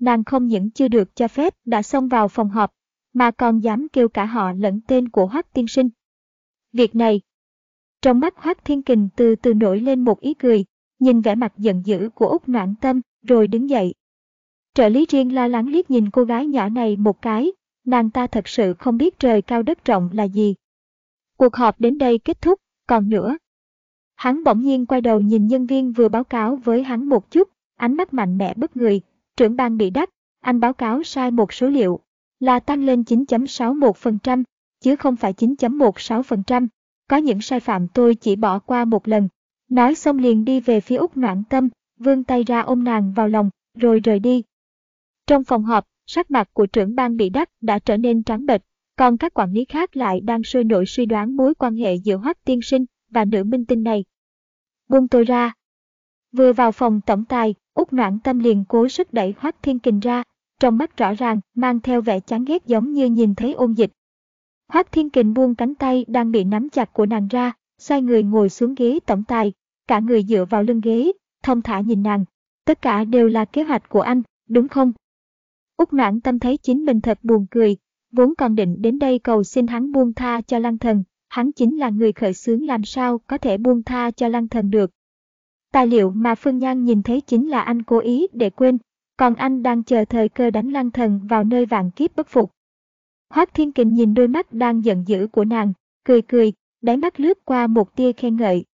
nàng không những chưa được cho phép đã xông vào phòng họp, mà còn dám kêu cả họ lẫn tên của Hoắc tiên sinh. Việc này, trong mắt Hoắc Thiên Kình từ từ nổi lên một ý cười, nhìn vẻ mặt giận dữ của Úc Noãn Tâm, rồi đứng dậy. Trợ lý riêng lo lắng liếc nhìn cô gái nhỏ này một cái, nàng ta thật sự không biết trời cao đất rộng là gì. Cuộc họp đến đây kết thúc, còn nữa. Hắn bỗng nhiên quay đầu nhìn nhân viên vừa báo cáo với hắn một chút, ánh mắt mạnh mẽ bất người, trưởng ban bị đắc, anh báo cáo sai một số liệu, là tăng lên 9.61%, chứ không phải 9.16%. Có những sai phạm tôi chỉ bỏ qua một lần. Nói xong liền đi về phía Úc Noãn Tâm, vươn tay ra ôm nàng vào lòng, rồi rời đi. Trong phòng họp, sắc mặt của trưởng ban bị đắc đã trở nên trắng bệch, còn các quản lý khác lại đang sôi nổi suy đoán mối quan hệ giữa Hoắc tiên sinh và nữ minh tinh này. Buông tôi ra. Vừa vào phòng tổng tài, Úc noãn tâm liền cố sức đẩy Hoác Thiên Kình ra, trong mắt rõ ràng mang theo vẻ chán ghét giống như nhìn thấy ôn dịch. Hoác Thiên Kình buông cánh tay đang bị nắm chặt của nàng ra, xoay người ngồi xuống ghế tổng tài, cả người dựa vào lưng ghế, thông thả nhìn nàng. Tất cả đều là kế hoạch của anh, đúng không? Úc noãn tâm thấy chính mình thật buồn cười, vốn còn định đến đây cầu xin hắn buông tha cho lăng thần, hắn chính là người khởi xướng làm sao có thể buông tha cho lăng thần được. Tài liệu mà Phương Nhan nhìn thấy chính là anh cố ý để quên, còn anh đang chờ thời cơ đánh lăng thần vào nơi vạn kiếp bất phục. Hoác Thiên Kình nhìn đôi mắt đang giận dữ của nàng, cười cười, đáy mắt lướt qua một tia khen ngợi.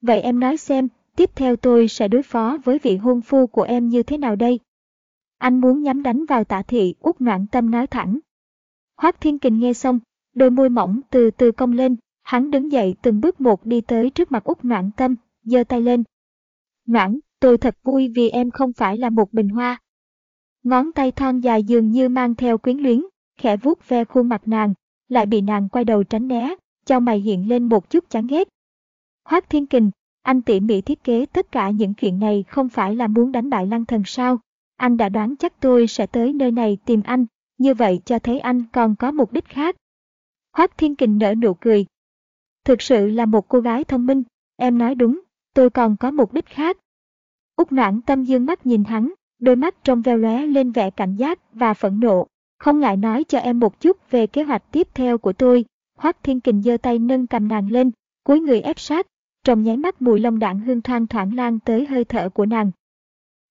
Vậy em nói xem, tiếp theo tôi sẽ đối phó với vị hôn phu của em như thế nào đây? Anh muốn nhắm đánh vào Tạ thị út noạn tâm nói thẳng. Hoác Thiên Kình nghe xong, đôi môi mỏng từ từ cong lên, hắn đứng dậy từng bước một đi tới trước mặt út noạn tâm, giơ tay lên, Noãn, tôi thật vui vì em không phải là một bình hoa. Ngón tay thon dài dường như mang theo quyến luyến, khẽ vuốt ve khuôn mặt nàng, lại bị nàng quay đầu tránh né, cho mày hiện lên một chút chán ghét. Hoác Thiên Kình, anh tỉ mỉ thiết kế tất cả những chuyện này không phải là muốn đánh bại lăng thần sao. Anh đã đoán chắc tôi sẽ tới nơi này tìm anh, như vậy cho thấy anh còn có mục đích khác. Hoác Thiên Kình nở nụ cười. Thực sự là một cô gái thông minh, em nói đúng, tôi còn có mục đích khác. Úc noãn tâm dương mắt nhìn hắn, đôi mắt trong veo lóe lên vẻ cảnh giác và phẫn nộ. Không ngại nói cho em một chút về kế hoạch tiếp theo của tôi. Hoác Thiên Kình giơ tay nâng cầm nàng lên, cúi người ép sát, trong nháy mắt mùi lông đạn hương thoang thoảng lan tới hơi thở của nàng.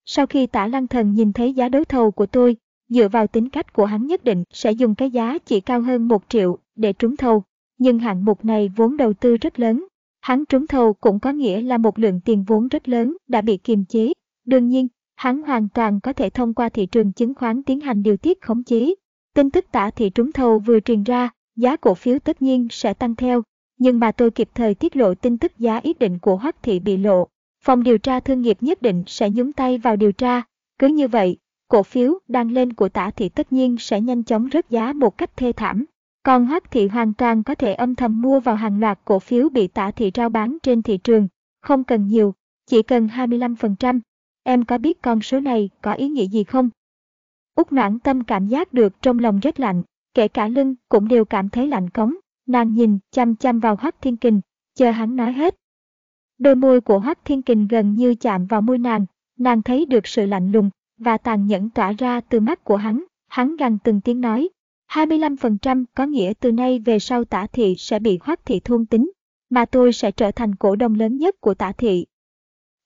Sau khi tả lăng thần nhìn thấy giá đấu thầu của tôi, dựa vào tính cách của hắn nhất định sẽ dùng cái giá chỉ cao hơn một triệu để trúng thầu. Nhưng hạng mục này vốn đầu tư rất lớn, Hắn trúng thầu cũng có nghĩa là một lượng tiền vốn rất lớn đã bị kiềm chế. Đương nhiên, hắn hoàn toàn có thể thông qua thị trường chứng khoán tiến hành điều tiết khống chế. Tin tức tả thị trúng thầu vừa truyền ra, giá cổ phiếu tất nhiên sẽ tăng theo. Nhưng mà tôi kịp thời tiết lộ tin tức giá ít định của Hoắc thị bị lộ. Phòng điều tra thương nghiệp nhất định sẽ nhúng tay vào điều tra. Cứ như vậy, cổ phiếu đang lên của tả thị tất nhiên sẽ nhanh chóng rớt giá một cách thê thảm. Còn Hoắc Thị hoàn toàn có thể âm thầm mua vào hàng loạt cổ phiếu bị tả thị rao bán trên thị trường, không cần nhiều, chỉ cần 25%. Em có biết con số này có ý nghĩa gì không? Úc noãn tâm cảm giác được trong lòng rất lạnh, kể cả lưng cũng đều cảm thấy lạnh cống. Nàng nhìn chăm chăm vào Hoắc Thiên Kình, chờ hắn nói hết. Đôi môi của Hoắc Thiên Kình gần như chạm vào môi nàng, nàng thấy được sự lạnh lùng và tàn nhẫn tỏa ra từ mắt của hắn, hắn gằn từng tiếng nói, 25% có nghĩa từ nay về sau tả thị sẽ bị hoác thị thôn tính, mà tôi sẽ trở thành cổ đông lớn nhất của tả thị.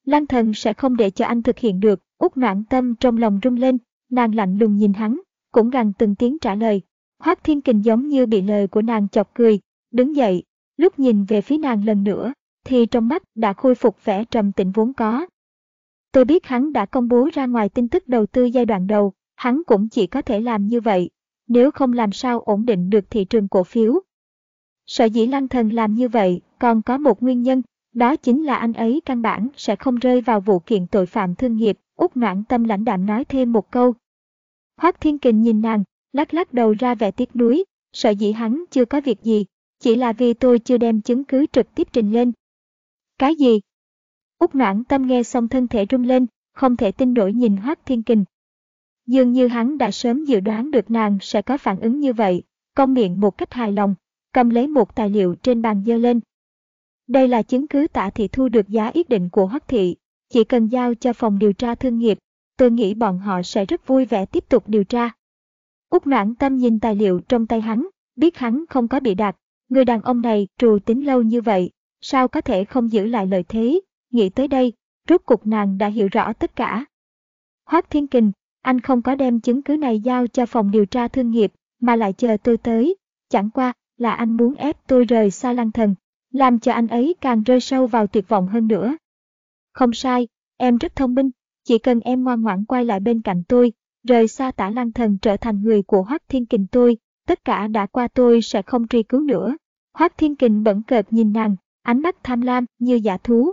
Lăng thần sẽ không để cho anh thực hiện được, út noạn tâm trong lòng rung lên, nàng lạnh lùng nhìn hắn, cũng gằn từng tiếng trả lời. Hoác thiên kình giống như bị lời của nàng chọc cười, đứng dậy, lúc nhìn về phía nàng lần nữa, thì trong mắt đã khôi phục vẻ trầm tĩnh vốn có. Tôi biết hắn đã công bố ra ngoài tin tức đầu tư giai đoạn đầu, hắn cũng chỉ có thể làm như vậy, nếu không làm sao ổn định được thị trường cổ phiếu. Sở dĩ lăng thần làm như vậy còn có một nguyên nhân, đó chính là anh ấy căn bản sẽ không rơi vào vụ kiện tội phạm thương nghiệp, Úc noãn tâm lãnh đạm nói thêm một câu. Hoác Thiên Kình nhìn nàng, lắc lắc đầu ra vẻ tiếc nuối, sợ dĩ hắn chưa có việc gì, chỉ là vì tôi chưa đem chứng cứ trực tiếp trình lên. Cái gì? Úc noãn tâm nghe xong thân thể rung lên, không thể tin nổi nhìn Hoác Thiên Kình. Dường như hắn đã sớm dự đoán được nàng sẽ có phản ứng như vậy, cong miệng một cách hài lòng, cầm lấy một tài liệu trên bàn dơ lên. Đây là chứng cứ tạ thị thu được giá yết định của Hoắc thị, chỉ cần giao cho phòng điều tra thương nghiệp, tôi nghĩ bọn họ sẽ rất vui vẻ tiếp tục điều tra. Úc noãn tâm nhìn tài liệu trong tay hắn, biết hắn không có bị đạt, người đàn ông này trù tính lâu như vậy, sao có thể không giữ lại lời thế, nghĩ tới đây, rốt cuộc nàng đã hiểu rõ tất cả. Hoác Thiên Kình, anh không có đem chứng cứ này giao cho phòng điều tra thương nghiệp, mà lại chờ tôi tới, chẳng qua là anh muốn ép tôi rời xa lăng thần, làm cho anh ấy càng rơi sâu vào tuyệt vọng hơn nữa. Không sai, em rất thông minh, chỉ cần em ngoan ngoãn quay lại bên cạnh tôi, rời xa tả lăng thần trở thành người của Hoác Thiên Kình tôi, tất cả đã qua tôi sẽ không truy cứu nữa. Hoác Thiên Kình bẩn cợt nhìn nàng, ánh mắt tham lam như giả thú.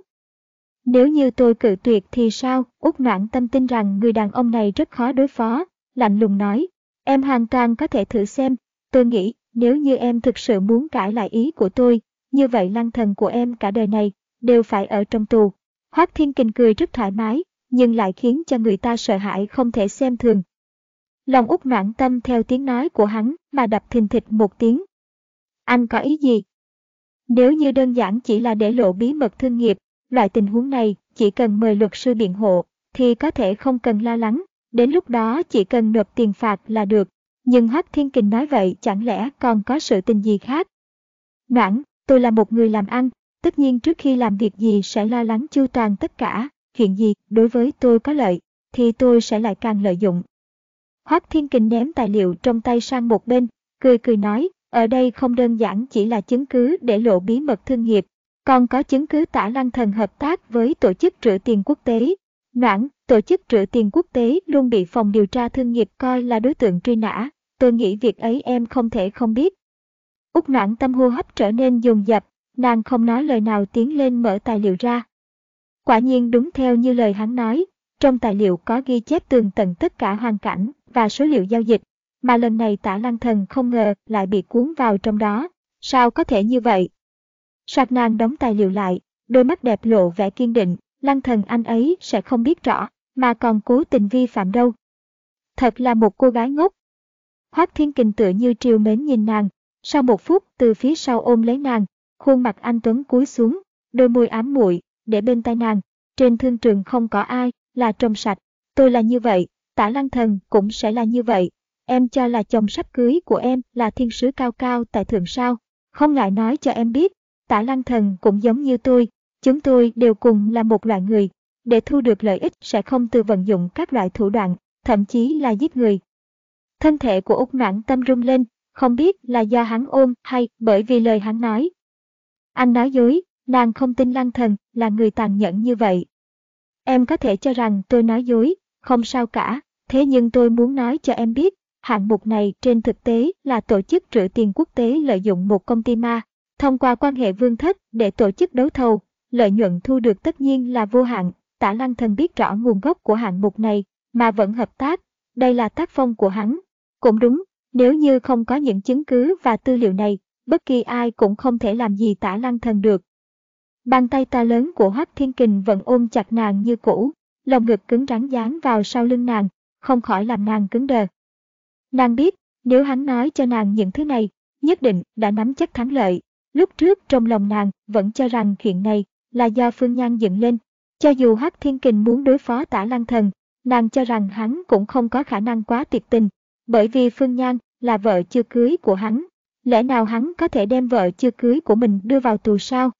Nếu như tôi cự tuyệt thì sao? Út noãn tâm tin rằng người đàn ông này rất khó đối phó, lạnh lùng nói. Em hoàn toàn có thể thử xem, tôi nghĩ nếu như em thực sự muốn cãi lại ý của tôi, như vậy lăng thần của em cả đời này đều phải ở trong tù. Hoác Thiên Kình cười rất thoải mái, nhưng lại khiến cho người ta sợ hãi không thể xem thường. Lòng út noãn tâm theo tiếng nói của hắn mà đập thình thịch một tiếng. Anh có ý gì? Nếu như đơn giản chỉ là để lộ bí mật thương nghiệp, loại tình huống này chỉ cần mời luật sư biện hộ thì có thể không cần lo lắng, đến lúc đó chỉ cần nộp tiền phạt là được. Nhưng Hắc Thiên Kình nói vậy chẳng lẽ còn có sự tình gì khác? Noãn, tôi là một người làm ăn, tất nhiên trước khi làm việc gì sẽ lo lắng chu toàn tất cả, chuyện gì đối với tôi có lợi, thì tôi sẽ lại càng lợi dụng. Hoắc Thiên Kình ném tài liệu trong tay sang một bên, cười cười nói, ở đây không đơn giản chỉ là chứng cứ để lộ bí mật thương nghiệp, còn có chứng cứ tả lăng thần hợp tác với tổ chức rửa tiền quốc tế. Noãn, tổ chức rửa tiền quốc tế luôn bị phòng điều tra thương nghiệp coi là đối tượng truy nã, tôi nghĩ việc ấy em không thể không biết. Úc noãn tâm hô hấp trở nên dồn dập, nàng không nói lời nào tiến lên mở tài liệu ra. Quả nhiên đúng theo như lời hắn nói, trong tài liệu có ghi chép tường tận tất cả hoàn cảnh và số liệu giao dịch, mà lần này tả lăng thần không ngờ lại bị cuốn vào trong đó. Sao có thể như vậy? Sạc nàng đóng tài liệu lại, đôi mắt đẹp lộ vẻ kiên định, lăng thần anh ấy sẽ không biết rõ, mà còn cố tình vi phạm đâu. Thật là một cô gái ngốc. Hoác Thiên Kình tựa như triều mến nhìn nàng, sau một phút từ phía sau ôm lấy nàng, khuôn mặt anh Tuấn cúi xuống, đôi môi ám muội để bên tai nàng, trên thương trường không có ai, là trong sạch, tôi là như vậy, tả lăng thần cũng sẽ là như vậy, em cho là chồng sắp cưới của em là thiên sứ cao cao tại thượng sao, không ngại nói cho em biết, tả lăng thần cũng giống như tôi, chúng tôi đều cùng là một loại người, để thu được lợi ích sẽ không từ vận dụng các loại thủ đoạn, thậm chí là giết người. Thân thể của Úc Noãn tâm rung lên, không biết là do hắn ôm hay bởi vì lời hắn nói. Anh nói dối, nàng không tin lăng thần là người tàn nhẫn như vậy. Em có thể cho rằng tôi nói dối, không sao cả, thế nhưng tôi muốn nói cho em biết, hạng mục này trên thực tế là tổ chức rửa tiền quốc tế lợi dụng một công ty ma, thông qua quan hệ vương thất để tổ chức đấu thầu, lợi nhuận thu được tất nhiên là vô hạn. Tả Lăng Thần biết rõ nguồn gốc của hạng mục này, mà vẫn hợp tác, đây là tác phong của hắn. Cũng đúng, nếu như không có những chứng cứ và tư liệu này, bất kỳ ai cũng không thể làm gì Tả Lăng Thần được. Bàn tay to lớn của Hoắc Thiên Kình vẫn ôm chặt nàng như cũ, lồng ngực cứng rắn dán vào sau lưng nàng, không khỏi làm nàng cứng đờ. Nàng biết, nếu hắn nói cho nàng những thứ này, nhất định đã nắm chắc thắng lợi. Lúc trước trong lòng nàng vẫn cho rằng chuyện này là do Phương Nhan dựng lên. Cho dù Hắc Thiên Kình muốn đối phó tả lăng thần, nàng cho rằng hắn cũng không có khả năng quá tuyệt tình, bởi vì Phương Nhan là vợ chưa cưới của hắn. Lẽ nào hắn có thể đem vợ chưa cưới của mình đưa vào tù sao?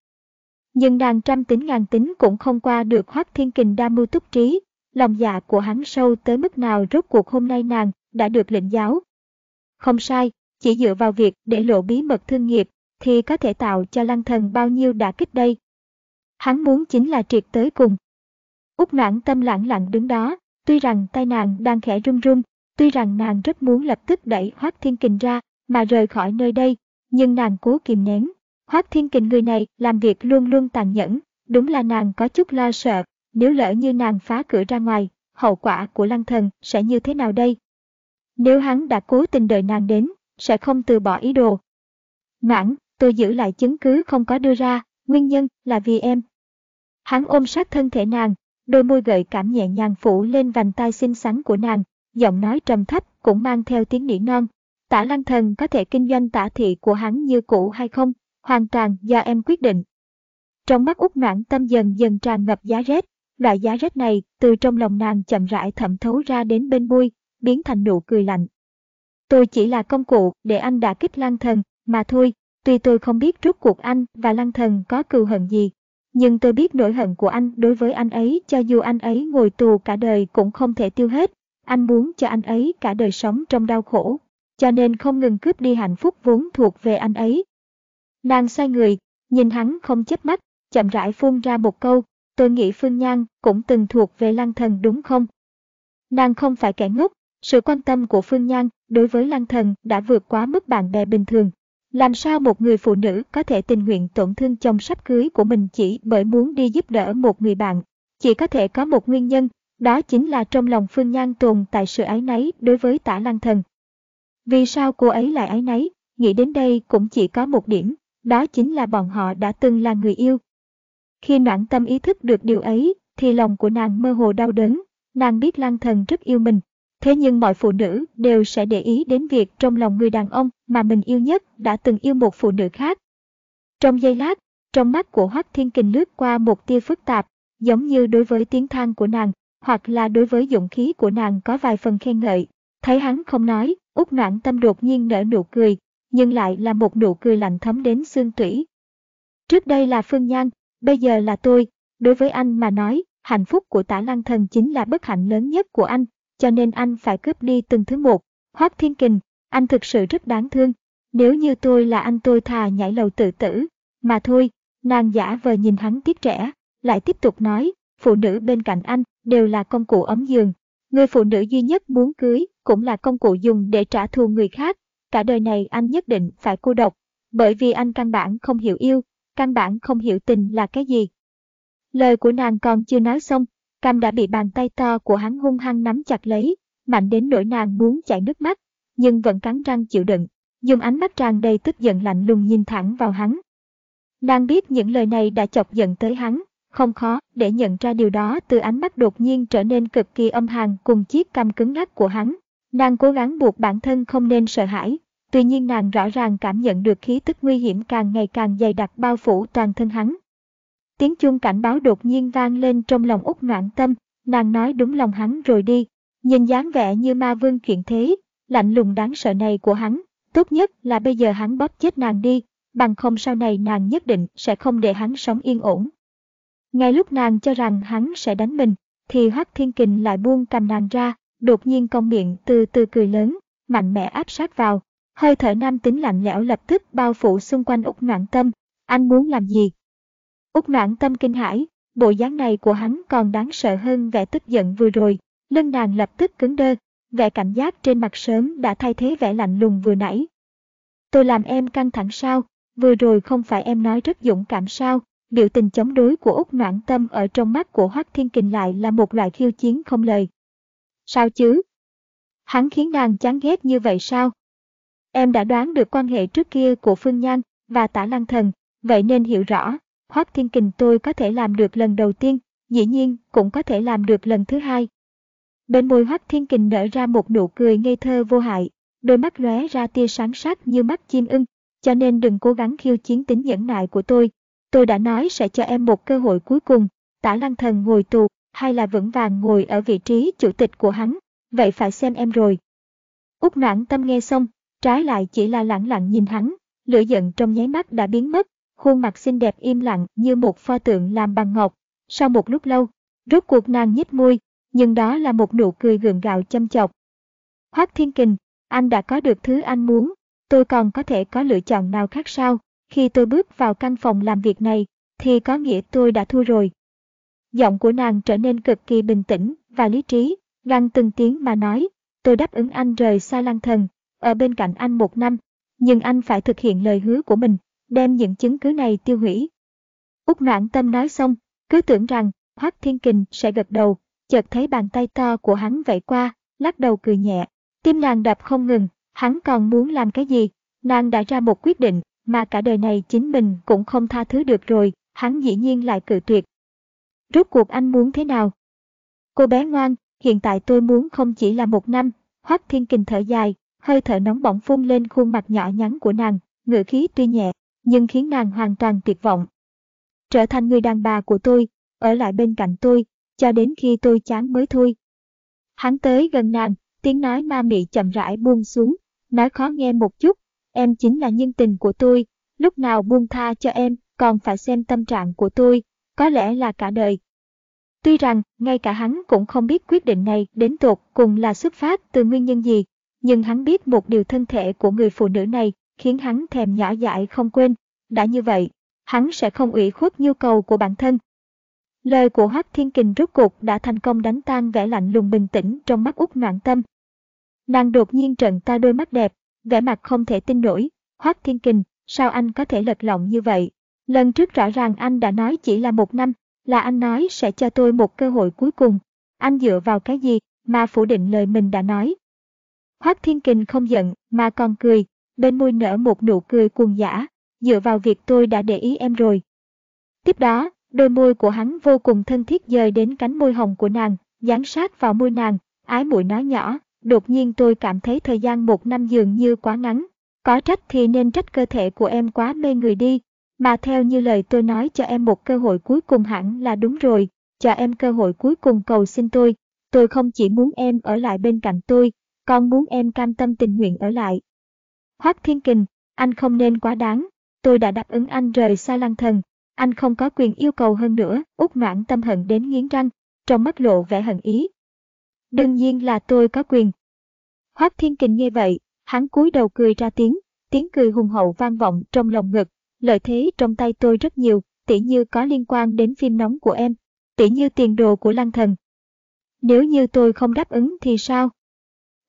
Nhưng nàng trăm tính ngàn tính cũng không qua được Hoắc Thiên Kình đa mưu túc trí, lòng dạ của hắn sâu tới mức nào rốt cuộc hôm nay nàng đã được lệnh giáo. Không sai, chỉ dựa vào việc để lộ bí mật thương nghiệp thì có thể tạo cho lăng thần bao nhiêu đả kích đây. Hắn muốn chính là triệt tới cùng. Úc noãn tâm lặng lặng đứng đó, tuy rằng tay nàng đang khẽ run run, tuy rằng nàng rất muốn lập tức đẩy Hoác Thiên Kình ra mà rời khỏi nơi đây, nhưng nàng cố kìm nén. Hoác Thiên Kình người này làm việc luôn luôn tàn nhẫn, đúng là nàng có chút lo sợ, nếu lỡ như nàng phá cửa ra ngoài, hậu quả của lăng thần sẽ như thế nào đây? Nếu hắn đã cố tình đợi nàng đến, sẽ không từ bỏ ý đồ. Noãn, tôi giữ lại chứng cứ không có đưa ra, nguyên nhân là vì em. Hắn ôm sát thân thể nàng, đôi môi gợi cảm nhẹ nhàng phủ lên vành tai xinh xắn của nàng, giọng nói trầm thấp cũng mang theo tiếng nỉ non. Tả lăng thần có thể kinh doanh tả thị của hắn như cũ hay không, hoàn toàn do em quyết định. Trong mắt út noãn tâm dần dần tràn ngập giá rét, loại giá rét này từ trong lòng nàng chậm rãi thẩm thấu ra đến bên môi, biến thành nụ cười lạnh. Tôi chỉ là công cụ để anh đã kích lăng thần, mà thôi, tuy tôi không biết rốt cuộc anh và lăng thần có cừu hận gì, nhưng tôi biết nỗi hận của anh đối với anh ấy cho dù anh ấy ngồi tù cả đời cũng không thể tiêu hết. Anh muốn cho anh ấy cả đời sống trong đau khổ, cho nên không ngừng cướp đi hạnh phúc vốn thuộc về anh ấy. Nàng xoay người, nhìn hắn không chớp mắt, chậm rãi phun ra một câu, tôi nghĩ Phương Nhan cũng từng thuộc về lăng thần đúng không? Nàng không phải kẻ ngốc, sự quan tâm của Phương Nhan đối với lăng thần đã vượt quá mức bạn bè bình thường. Làm sao một người phụ nữ có thể tình nguyện tổn thương chồng sắp cưới của mình chỉ bởi muốn đi giúp đỡ một người bạn? Chỉ có thể có một nguyên nhân, đó chính là trong lòng Phương Nhan tồn tại sự ái náy đối với tả lăng thần. Vì sao cô ấy lại ái náy? Nghĩ đến đây cũng chỉ có một điểm, đó chính là bọn họ đã từng là người yêu. Khi noãn tâm ý thức được điều ấy, thì lòng của nàng mơ hồ đau đớn, nàng biết lăng thần rất yêu mình. Thế nhưng mọi phụ nữ đều sẽ để ý đến việc trong lòng người đàn ông mà mình yêu nhất đã từng yêu một phụ nữ khác. Trong giây lát, trong mắt của Hoắc Thiên Kình lướt qua một tia phức tạp, giống như đối với tiếng than của nàng, hoặc là đối với dụng khí của nàng có vài phần khen ngợi. Thấy hắn không nói, út noãn tâm đột nhiên nở nụ cười, nhưng lại là một nụ cười lạnh thấm đến xương tủy. Trước đây là Phương Nhan, bây giờ là tôi, đối với anh mà nói, hạnh phúc của tả lăng thần chính là bất hạnh lớn nhất của anh, cho nên anh phải cướp đi từng thứ một. Hoác Thiên Kình, anh thực sự rất đáng thương, nếu như tôi là anh tôi thà nhảy lầu tự tử, mà thôi, nàng giả vờ nhìn hắn tiếc trẻ, lại tiếp tục nói, phụ nữ bên cạnh anh đều là công cụ ấm giường. Người phụ nữ duy nhất muốn cưới cũng là công cụ dùng để trả thù người khác. Cả đời này anh nhất định phải cô độc, bởi vì anh căn bản không hiểu yêu, căn bản không hiểu tình là cái gì. Lời của nàng còn chưa nói xong, cam đã bị bàn tay to của hắn hung hăng nắm chặt lấy, mạnh đến nỗi nàng muốn chảy nước mắt, nhưng vẫn cắn răng chịu đựng, dùng ánh mắt tràn đầy tức giận lạnh lùng nhìn thẳng vào hắn. Nàng biết những lời này đã chọc giận tới hắn, không khó để nhận ra điều đó từ ánh mắt đột nhiên trở nên cực kỳ âm hàn cùng chiếc cằm cứng ngắc của hắn. Nàng cố gắng buộc bản thân không nên sợ hãi, tuy nhiên nàng rõ ràng cảm nhận được khí tức nguy hiểm càng ngày càng dày đặc bao phủ toàn thân hắn. Tiếng chuông cảnh báo đột nhiên vang lên trong lòng út noạn tâm, nàng nói đúng lòng hắn rồi đi, nhìn dáng vẻ như ma vương chuyện thế, lạnh lùng đáng sợ này của hắn, tốt nhất là bây giờ hắn bóp chết nàng đi, bằng không sau này nàng nhất định sẽ không để hắn sống yên ổn. Ngay lúc nàng cho rằng hắn sẽ đánh mình, thì Hoắc Thiên Kình lại buông cầm nàng ra, đột nhiên cong miệng từ từ cười lớn, mạnh mẽ áp sát vào. Hơi thở nam tính lạnh lẽo lập tức bao phủ xung quanh Úc Noãn Tâm. Anh muốn làm gì? Úc Noãn Tâm kinh hãi, bộ dáng này của hắn còn đáng sợ hơn vẻ tức giận vừa rồi. Lưng nàng lập tức cứng đơ, vẻ cảm giác trên mặt sớm đã thay thế vẻ lạnh lùng vừa nãy. Tôi làm em căng thẳng sao? Vừa rồi không phải em nói rất dũng cảm sao? Biểu tình chống đối của Úc Noãn Tâm ở trong mắt của Hoắc Thiên Kình lại là một loại khiêu chiến không lời. Sao chứ? Hắn khiến nàng chán ghét như vậy sao? Em đã đoán được quan hệ trước kia của Phương Nhan và Tả Lăng Thần, vậy nên hiểu rõ, Hoắc Thiên Kình tôi có thể làm được lần đầu tiên, dĩ nhiên cũng có thể làm được lần thứ hai. Bên môi Hoắc Thiên Kình nở ra một nụ cười ngây thơ vô hại, đôi mắt lóe ra tia sáng sắc như mắt chim ưng, cho nên đừng cố gắng khiêu chiến tính nhẫn nại của tôi, Tôi đã nói sẽ cho em một cơ hội cuối cùng, tả lăng thần ngồi tù, hay là vững vàng ngồi ở vị trí chủ tịch của hắn, vậy phải xem em rồi. Úc noãn tâm nghe xong, trái lại chỉ là lặng lặng nhìn hắn, lửa giận trong nháy mắt đã biến mất, khuôn mặt xinh đẹp im lặng như một pho tượng làm bằng ngọc. Sau một lúc lâu, rốt cuộc nàng nhếch môi, nhưng đó là một nụ cười gượng gạo châm chọc. Hoác Thiên Kình, anh đã có được thứ anh muốn, tôi còn có thể có lựa chọn nào khác sao? Khi tôi bước vào căn phòng làm việc này, thì có nghĩa tôi đã thua rồi. Giọng của nàng trở nên cực kỳ bình tĩnh và lý trí, găng từng tiếng mà nói, tôi đáp ứng anh rời xa lang thần, ở bên cạnh anh một năm, nhưng anh phải thực hiện lời hứa của mình, đem những chứng cứ này tiêu hủy. Úc noãn tâm nói xong, cứ tưởng rằng Hoắc Thiên Kình sẽ gật đầu, chợt thấy bàn tay to của hắn vẫy qua, lắc đầu cười nhẹ. Tim nàng đập không ngừng, hắn còn muốn làm cái gì? Nàng đã ra một quyết định, mà cả đời này chính mình cũng không tha thứ được rồi, hắn dĩ nhiên lại cự tuyệt. Rốt cuộc anh muốn thế nào? Cô bé ngoan, hiện tại tôi muốn không chỉ là một năm, Hoắc Thiên Kình thở dài, hơi thở nóng bỏng phun lên khuôn mặt nhỏ nhắn của nàng, ngữ khí tuy nhẹ, nhưng khiến nàng hoàn toàn tuyệt vọng. Trở thành người đàn bà của tôi, ở lại bên cạnh tôi, cho đến khi tôi chán mới thôi. Hắn tới gần nàng, tiếng nói ma mị chậm rãi buông xuống, nói khó nghe một chút, em chính là nhân tình của tôi, lúc nào buông tha cho em, còn phải xem tâm trạng của tôi, có lẽ là cả đời. Tuy rằng, ngay cả hắn cũng không biết quyết định này đến tột cùng là xuất phát từ nguyên nhân gì, nhưng hắn biết một điều thân thể của người phụ nữ này khiến hắn thèm nhỏ dại không quên. Đã như vậy, hắn sẽ không ủy khuất nhu cầu của bản thân. Lời của Hoắc Thiên Kình rốt cuộc đã thành công đánh tan vẻ lạnh lùng bình tĩnh trong mắt út noạn tâm. Nàng đột nhiên trận ta đôi mắt đẹp, vẻ mặt không thể tin nổi. Hoắc Thiên Kình, sao anh có thể lật lọng như vậy? Lần trước rõ ràng anh đã nói chỉ là một năm, là anh nói sẽ cho tôi một cơ hội cuối cùng. Anh dựa vào cái gì mà phủ định lời mình đã nói? Hoác Thiên Kình không giận mà còn cười, bên môi nở một nụ cười cuồng dã, dựa vào việc tôi đã để ý em rồi. Tiếp đó, đôi môi của hắn vô cùng thân thiết dời đến cánh môi hồng của nàng, dán sát vào môi nàng, ái mũi nói nhỏ, đột nhiên tôi cảm thấy thời gian một năm dường như quá ngắn. Có trách thì nên trách cơ thể của em quá mê người đi, mà theo như lời tôi nói cho em một cơ hội cuối cùng hẳn là đúng rồi, cho em cơ hội cuối cùng cầu xin tôi. Tôi không chỉ muốn em ở lại bên cạnh tôi, còn muốn em cam tâm tình nguyện ở lại. Hoác Thiên Kình, anh không nên quá đáng, tôi đã đáp ứng anh rời xa lăng thần, anh không có quyền yêu cầu hơn nữa, út noãn tâm hận đến nghiến răng, trong mắt lộ vẻ hận ý. Đương nhiên là tôi có quyền. Hoác Thiên Kình nghe vậy, hắn cúi đầu cười ra tiếng, tiếng cười hùng hậu vang vọng trong lòng ngực, lợi thế trong tay tôi rất nhiều, tỉ như có liên quan đến phim nóng của em, tỉ như tiền đồ của lăng thần. Nếu như tôi không đáp ứng thì sao?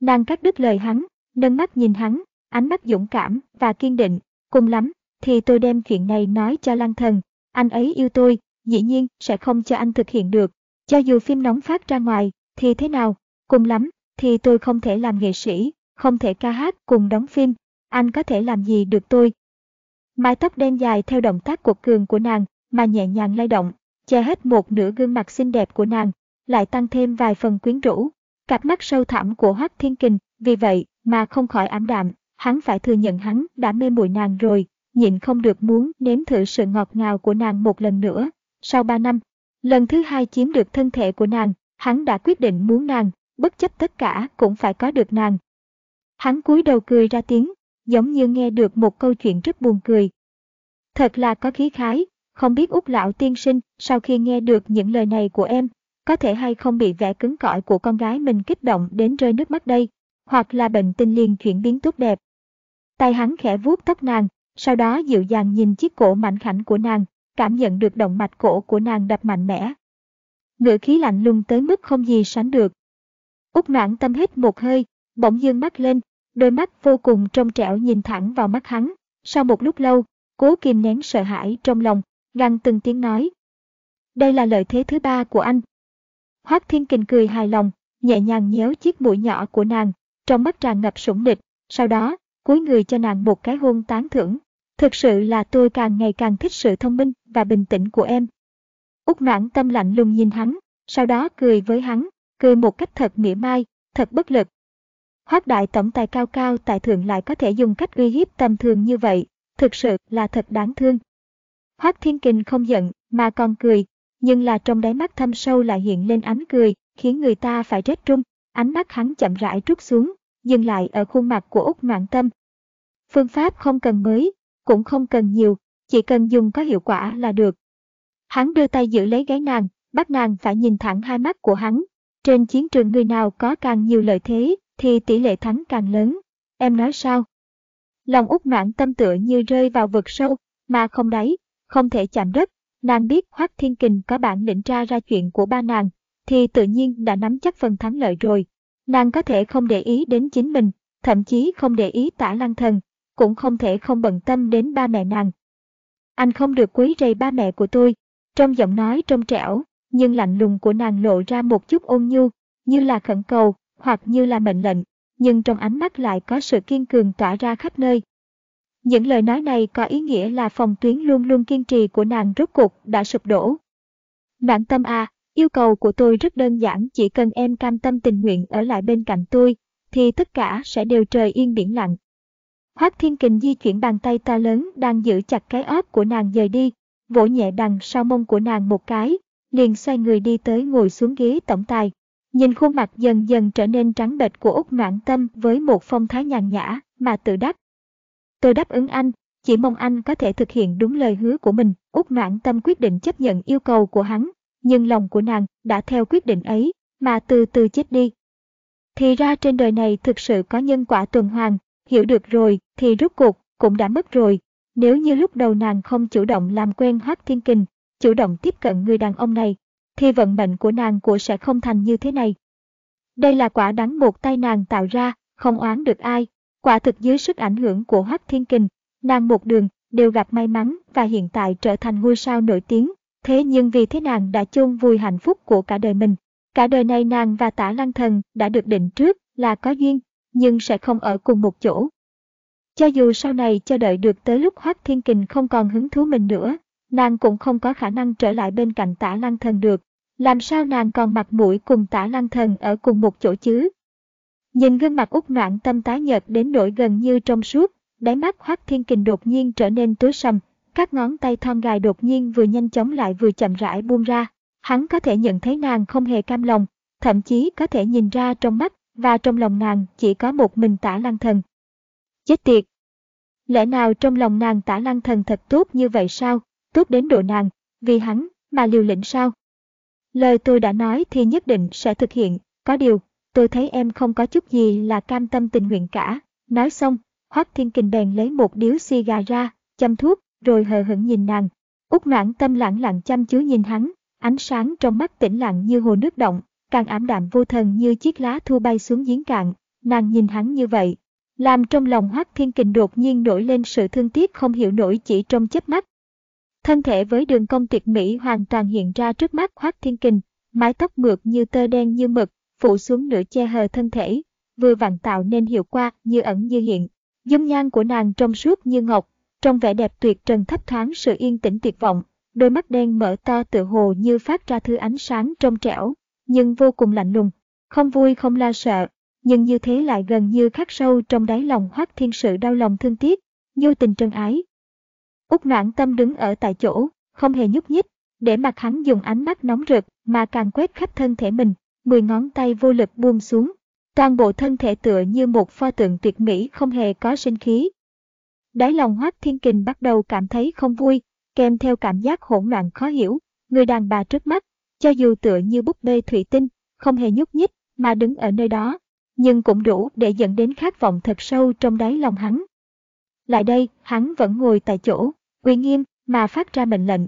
Nàng cắt đứt lời hắn, nâng mắt nhìn hắn, ánh mắt dũng cảm và kiên định, cùng lắm, thì tôi đem chuyện này nói cho lăng thần, anh ấy yêu tôi, dĩ nhiên sẽ không cho anh thực hiện được, cho dù phim nóng phát ra ngoài, thì thế nào, cùng lắm, thì tôi không thể làm nghệ sĩ, không thể ca hát cùng đóng phim, anh có thể làm gì được tôi. Mái tóc đen dài theo động tác cuộc cường của nàng mà nhẹ nhàng lay động, che hết một nửa gương mặt xinh đẹp của nàng, lại tăng thêm vài phần quyến rũ. Cặp mắt sâu thẳm của Hoắc Thiên Kình, vì vậy mà không khỏi ảm đạm, hắn phải thừa nhận hắn đã mê muội nàng rồi, nhịn không được muốn nếm thử sự ngọt ngào của nàng một lần nữa. Sau ba năm, lần thứ hai chiếm được thân thể của nàng, hắn đã quyết định muốn nàng, bất chấp tất cả cũng phải có được nàng. Hắn cúi đầu cười ra tiếng, giống như nghe được một câu chuyện rất buồn cười. Thật là có khí khái, không biết út lão tiên sinh sau khi nghe được những lời này của em, có thể hay không bị vẻ cứng cỏi của con gái mình kích động đến rơi nước mắt đây, hoặc là bệnh tinh liền chuyển biến tốt đẹp. Tay hắn khẽ vuốt tóc nàng, sau đó dịu dàng nhìn chiếc cổ mảnh khảnh của nàng, cảm nhận được động mạch cổ của nàng đập mạnh mẽ. Ngựa khí lạnh lùng tới mức không gì sánh được. Úc noãn tâm hít một hơi, bỗng dương mắt lên, đôi mắt vô cùng trong trẻo nhìn thẳng vào mắt hắn. Sau một lúc lâu, cố kìm nén sợ hãi trong lòng, ngăn từng tiếng nói. Đây là lợi thế thứ ba của anh. Hoác Thiên Kình cười hài lòng, nhẹ nhàng nhéo chiếc mũi nhỏ của nàng, trong mắt tràn ngập sủng địch, sau đó, cúi người cho nàng một cái hôn tán thưởng. Thực sự là tôi càng ngày càng thích sự thông minh và bình tĩnh của em. Úc noãn tâm lạnh lùng nhìn hắn, sau đó cười với hắn, cười một cách thật mỉa mai, thật bất lực. Hoác đại tổng tài cao cao tại thượng lại có thể dùng cách uy hiếp tầm thường như vậy, thực sự là thật đáng thương. Hoác thiên kình không giận, mà còn cười, nhưng là trong đáy mắt thâm sâu lại hiện lên ánh cười, khiến người ta phải rét trung, ánh mắt hắn chậm rãi trút xuống, dừng lại ở khuôn mặt của Úc Ngoạn Tâm. Phương pháp không cần mới, cũng không cần nhiều, chỉ cần dùng có hiệu quả là được. Hắn đưa tay giữ lấy gáy nàng, bắt nàng phải nhìn thẳng hai mắt của hắn. Trên chiến trường người nào có càng nhiều lợi thế, thì tỷ lệ thắng càng lớn. Em nói sao? Lòng út noãn tâm tựa như rơi vào vực sâu, mà không đáy, không thể chạm đất. Nàng biết Hoác Thiên Kình có bản lĩnh tra ra chuyện của ba nàng, thì tự nhiên đã nắm chắc phần thắng lợi rồi. Nàng có thể không để ý đến chính mình, thậm chí không để ý tả lăng thần, cũng không thể không bận tâm đến ba mẹ nàng. Anh không được quấy rầy ba mẹ của tôi, trong giọng nói trong trẻo, nhưng lạnh lùng của nàng lộ ra một chút ôn nhu, như là khẩn cầu, hoặc như là mệnh lệnh. nhưng trong ánh mắt lại có sự kiên cường tỏa ra khắp nơi. Những lời nói này có ý nghĩa là phòng tuyến luôn luôn kiên trì của nàng rốt cuộc đã sụp đổ. Noãn tâm à, yêu cầu của tôi rất đơn giản chỉ cần em cam tâm tình nguyện ở lại bên cạnh tôi, thì tất cả sẽ đều trời yên biển lặng. Hoác Thiên Kình di chuyển bàn tay to lớn đang giữ chặt cái óp của nàng dời đi, vỗ nhẹ đằng sau mông của nàng một cái, liền xoay người đi tới ngồi xuống ghế tổng tài. Nhìn khuôn mặt dần dần trở nên trắng bệch của Úc Noãn Tâm với một phong thái nhàn nhã mà tự đắc. Tôi đáp ứng anh, chỉ mong anh có thể thực hiện đúng lời hứa của mình. Úc Noãn Tâm quyết định chấp nhận yêu cầu của hắn, nhưng lòng của nàng đã theo quyết định ấy mà từ từ chết đi. Thì ra trên đời này thực sự có nhân quả tuần hoàn, hiểu được rồi thì rút cuộc cũng đã mất rồi. Nếu như lúc đầu nàng không chủ động làm quen Hoác Thiên Kình, chủ động tiếp cận người đàn ông này, thì vận mệnh của nàng của sẽ không thành như thế này. Đây là quả đắng một tay nàng tạo ra, không oán được ai. Quả thực dưới sức ảnh hưởng của Hoác Thiên Kình, nàng một đường đều gặp may mắn và hiện tại trở thành ngôi sao nổi tiếng. Thế nhưng vì thế nàng đã chôn vùi hạnh phúc của cả đời mình. Cả đời này nàng và tả lăng thần đã được định trước là có duyên, nhưng sẽ không ở cùng một chỗ. Cho dù sau này cho đợi được tới lúc Hoác Thiên Kình không còn hứng thú mình nữa, nàng cũng không có khả năng trở lại bên cạnh tả lăng thần được. Làm sao nàng còn mặt mũi cùng tả lăng thần ở cùng một chỗ chứ? Nhìn gương mặt út noạn tâm tái nhợt đến nỗi gần như trong suốt, đáy mắt Hoác Thiên Kình đột nhiên trở nên tối sầm, các ngón tay thon gài đột nhiên vừa nhanh chóng lại vừa chậm rãi buông ra. Hắn có thể nhận thấy nàng không hề cam lòng, thậm chí có thể nhìn ra trong mắt và trong lòng nàng chỉ có một mình tả lăng thần. Chết tiệt! Lẽ nào trong lòng nàng tả lăng thần thật tốt như vậy sao? Tốt đến độ nàng, vì hắn, mà liều lĩnh sao? Lời tôi đã nói thì nhất định sẽ thực hiện, có điều, tôi thấy em không có chút gì là cam tâm tình nguyện cả. Nói xong, Hoắc Thiên Kình bèn lấy một điếu xì gà ra, châm thuốc, rồi hờ hững nhìn nàng. út noãn tâm lặng lặng chăm chú nhìn hắn, ánh sáng trong mắt tĩnh lặng như hồ nước động, càng ảm đạm vô thần như chiếc lá thu bay xuống giếng cạn. Nàng nhìn hắn như vậy, làm trong lòng Hoắc Thiên Kình đột nhiên nổi lên sự thương tiếc không hiểu nổi chỉ trong chớp mắt. Thân thể với đường cong tuyệt mỹ hoàn toàn hiện ra trước mắt Hoắc Thiên Kình, mái tóc mượt như tơ đen như mực, phủ xuống nửa che hờ thân thể, vừa vặn tạo nên hiệu quả như ẩn như hiện. Dung nhan của nàng trong suốt như ngọc, trong vẻ đẹp tuyệt trần thấp thoáng sự yên tĩnh tuyệt vọng, đôi mắt đen mở to tự hồ như phát ra thứ ánh sáng trong trẻo, nhưng vô cùng lạnh lùng, không vui không lo sợ, nhưng như thế lại gần như khắc sâu trong đáy lòng hoác thiên sự đau lòng thương tiếc, nhu tình trân ái. út noãn tâm đứng ở tại chỗ, không hề nhúc nhích, để mặt hắn dùng ánh mắt nóng rực mà càng quét khắp thân thể mình, mười ngón tay vô lực buông xuống. Toàn bộ thân thể tựa như một pho tượng tuyệt mỹ không hề có sinh khí. Đáy lòng Hoác Thiên Kình bắt đầu cảm thấy không vui, kèm theo cảm giác hỗn loạn khó hiểu. Người đàn bà trước mắt, cho dù tựa như búp bê thủy tinh, không hề nhúc nhích mà đứng ở nơi đó, nhưng cũng đủ để dẫn đến khát vọng thật sâu trong đáy lòng hắn. Lại đây, hắn vẫn ngồi tại chỗ, uy nghiêm mà phát ra mệnh lệnh.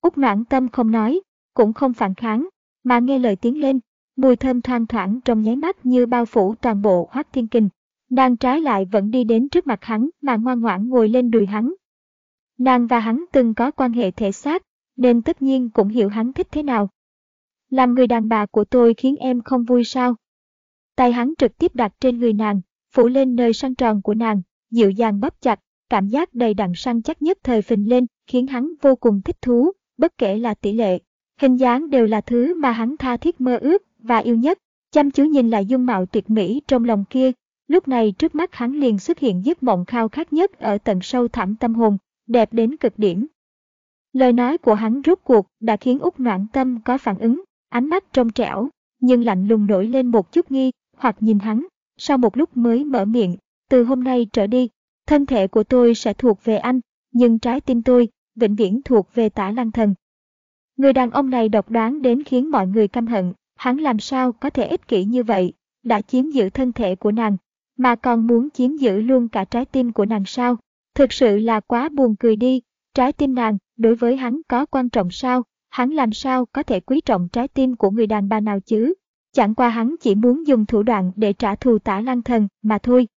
Úc noãn tâm không nói, cũng không phản kháng, mà nghe lời tiến lên, mùi thơm thoang thoảng trong nháy mắt như bao phủ toàn bộ hoác thiên Kình. Nàng trái lại vẫn đi đến trước mặt hắn mà ngoan ngoãn ngồi lên đùi hắn. Nàng và hắn từng có quan hệ thể xác, nên tất nhiên cũng hiểu hắn thích thế nào. Làm người đàn bà của tôi khiến em không vui sao? Tay hắn trực tiếp đặt trên người nàng, phủ lên nơi săn tròn của nàng, dịu dàng bóp chặt, cảm giác đầy đặn săn chắc nhất thời phình lên, khiến hắn vô cùng thích thú, bất kể là tỷ lệ, hình dáng đều là thứ mà hắn tha thiết mơ ước và yêu nhất. Chăm chú nhìn lại dung mạo tuyệt mỹ trong lòng kia, lúc này trước mắt hắn liền xuất hiện giấc mộng khao khát nhất ở tận sâu thẳm tâm hồn, đẹp đến cực điểm. Lời nói của hắn rốt cuộc đã khiến Úc Noãn Tâm có phản ứng, ánh mắt trong trẻo, nhưng lạnh lùng nổi lên một chút nghi, hoặc nhìn hắn, sau một lúc mới mở miệng, từ hôm nay trở đi, thân thể của tôi sẽ thuộc về anh, nhưng trái tim tôi, vĩnh viễn thuộc về tả lăng thần. Người đàn ông này độc đoán đến khiến mọi người căm hận, hắn làm sao có thể ích kỷ như vậy, đã chiếm giữ thân thể của nàng, mà còn muốn chiếm giữ luôn cả trái tim của nàng sao? Thực sự là quá buồn cười đi, trái tim nàng, đối với hắn có quan trọng sao? Hắn làm sao có thể quý trọng trái tim của người đàn bà nào chứ? Chẳng qua hắn chỉ muốn dùng thủ đoạn để trả thù tả lăng thần mà thôi.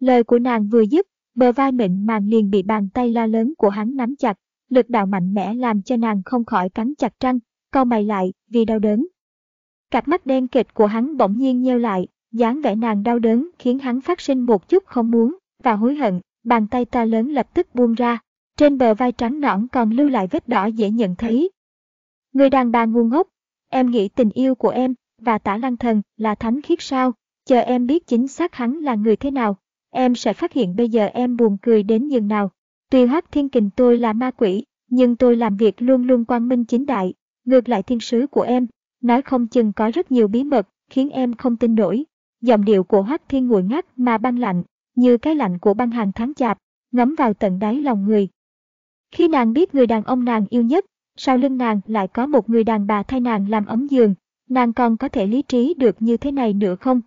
Lời của nàng vừa dứt, bờ vai mịn màng liền bị bàn tay la lớn của hắn nắm chặt, lực đạo mạnh mẽ làm cho nàng không khỏi cắn chặt răng, cau mày lại vì đau đớn. Cặp mắt đen kịch của hắn bỗng nhiên nheo lại, dáng vẻ nàng đau đớn khiến hắn phát sinh một chút không muốn và hối hận, bàn tay to lớn lập tức buông ra, trên bờ vai trắng nõn còn lưu lại vết đỏ dễ nhận thấy. Người đàn bà ngu ngốc, em nghĩ tình yêu của em và tả lăng thần là thánh khiết sao, chờ em biết chính xác hắn là người thế nào, em sẽ phát hiện bây giờ em buồn cười đến nhường nào. Tuy Hoác Thiên Kình tôi là ma quỷ, nhưng tôi làm việc luôn luôn quang minh chính đại, ngược lại thiên sứ của em, nói không chừng có rất nhiều bí mật, khiến em không tin nổi. Giọng điệu của Hoác Thiên nguội ngắt mà băng lạnh, như cái lạnh của băng hàng tháng chạp, ngấm vào tận đáy lòng người. Khi nàng biết người đàn ông nàng yêu nhất, sau lưng nàng lại có một người đàn bà thay nàng làm ấm giường, nàng còn có thể lý trí được như thế này nữa không?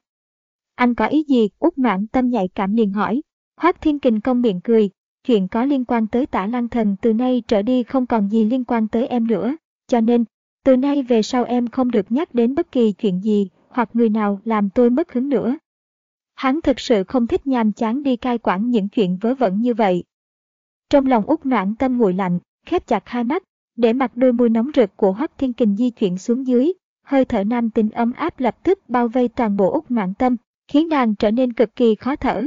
Anh có ý gì? Út noãn tâm nhạy cảm liền hỏi. Hoác Thiên Kình công miệng cười, chuyện có liên quan tới tả lăng thần từ nay trở đi không còn gì liên quan tới em nữa, cho nên, từ nay về sau em không được nhắc đến bất kỳ chuyện gì hoặc người nào làm tôi mất hứng nữa. Hắn thực sự không thích nhàm chán đi cai quản những chuyện vớ vẩn như vậy. Trong lòng út noãn tâm nguội lạnh, khép chặt hai mắt, để mặt đôi môi nóng rực của Hoắc Thiên Kình di chuyển xuống dưới, hơi thở nam tính ấm áp lập tức bao vây toàn bộ út noãn tâm, khiến nàng trở nên cực kỳ khó thở.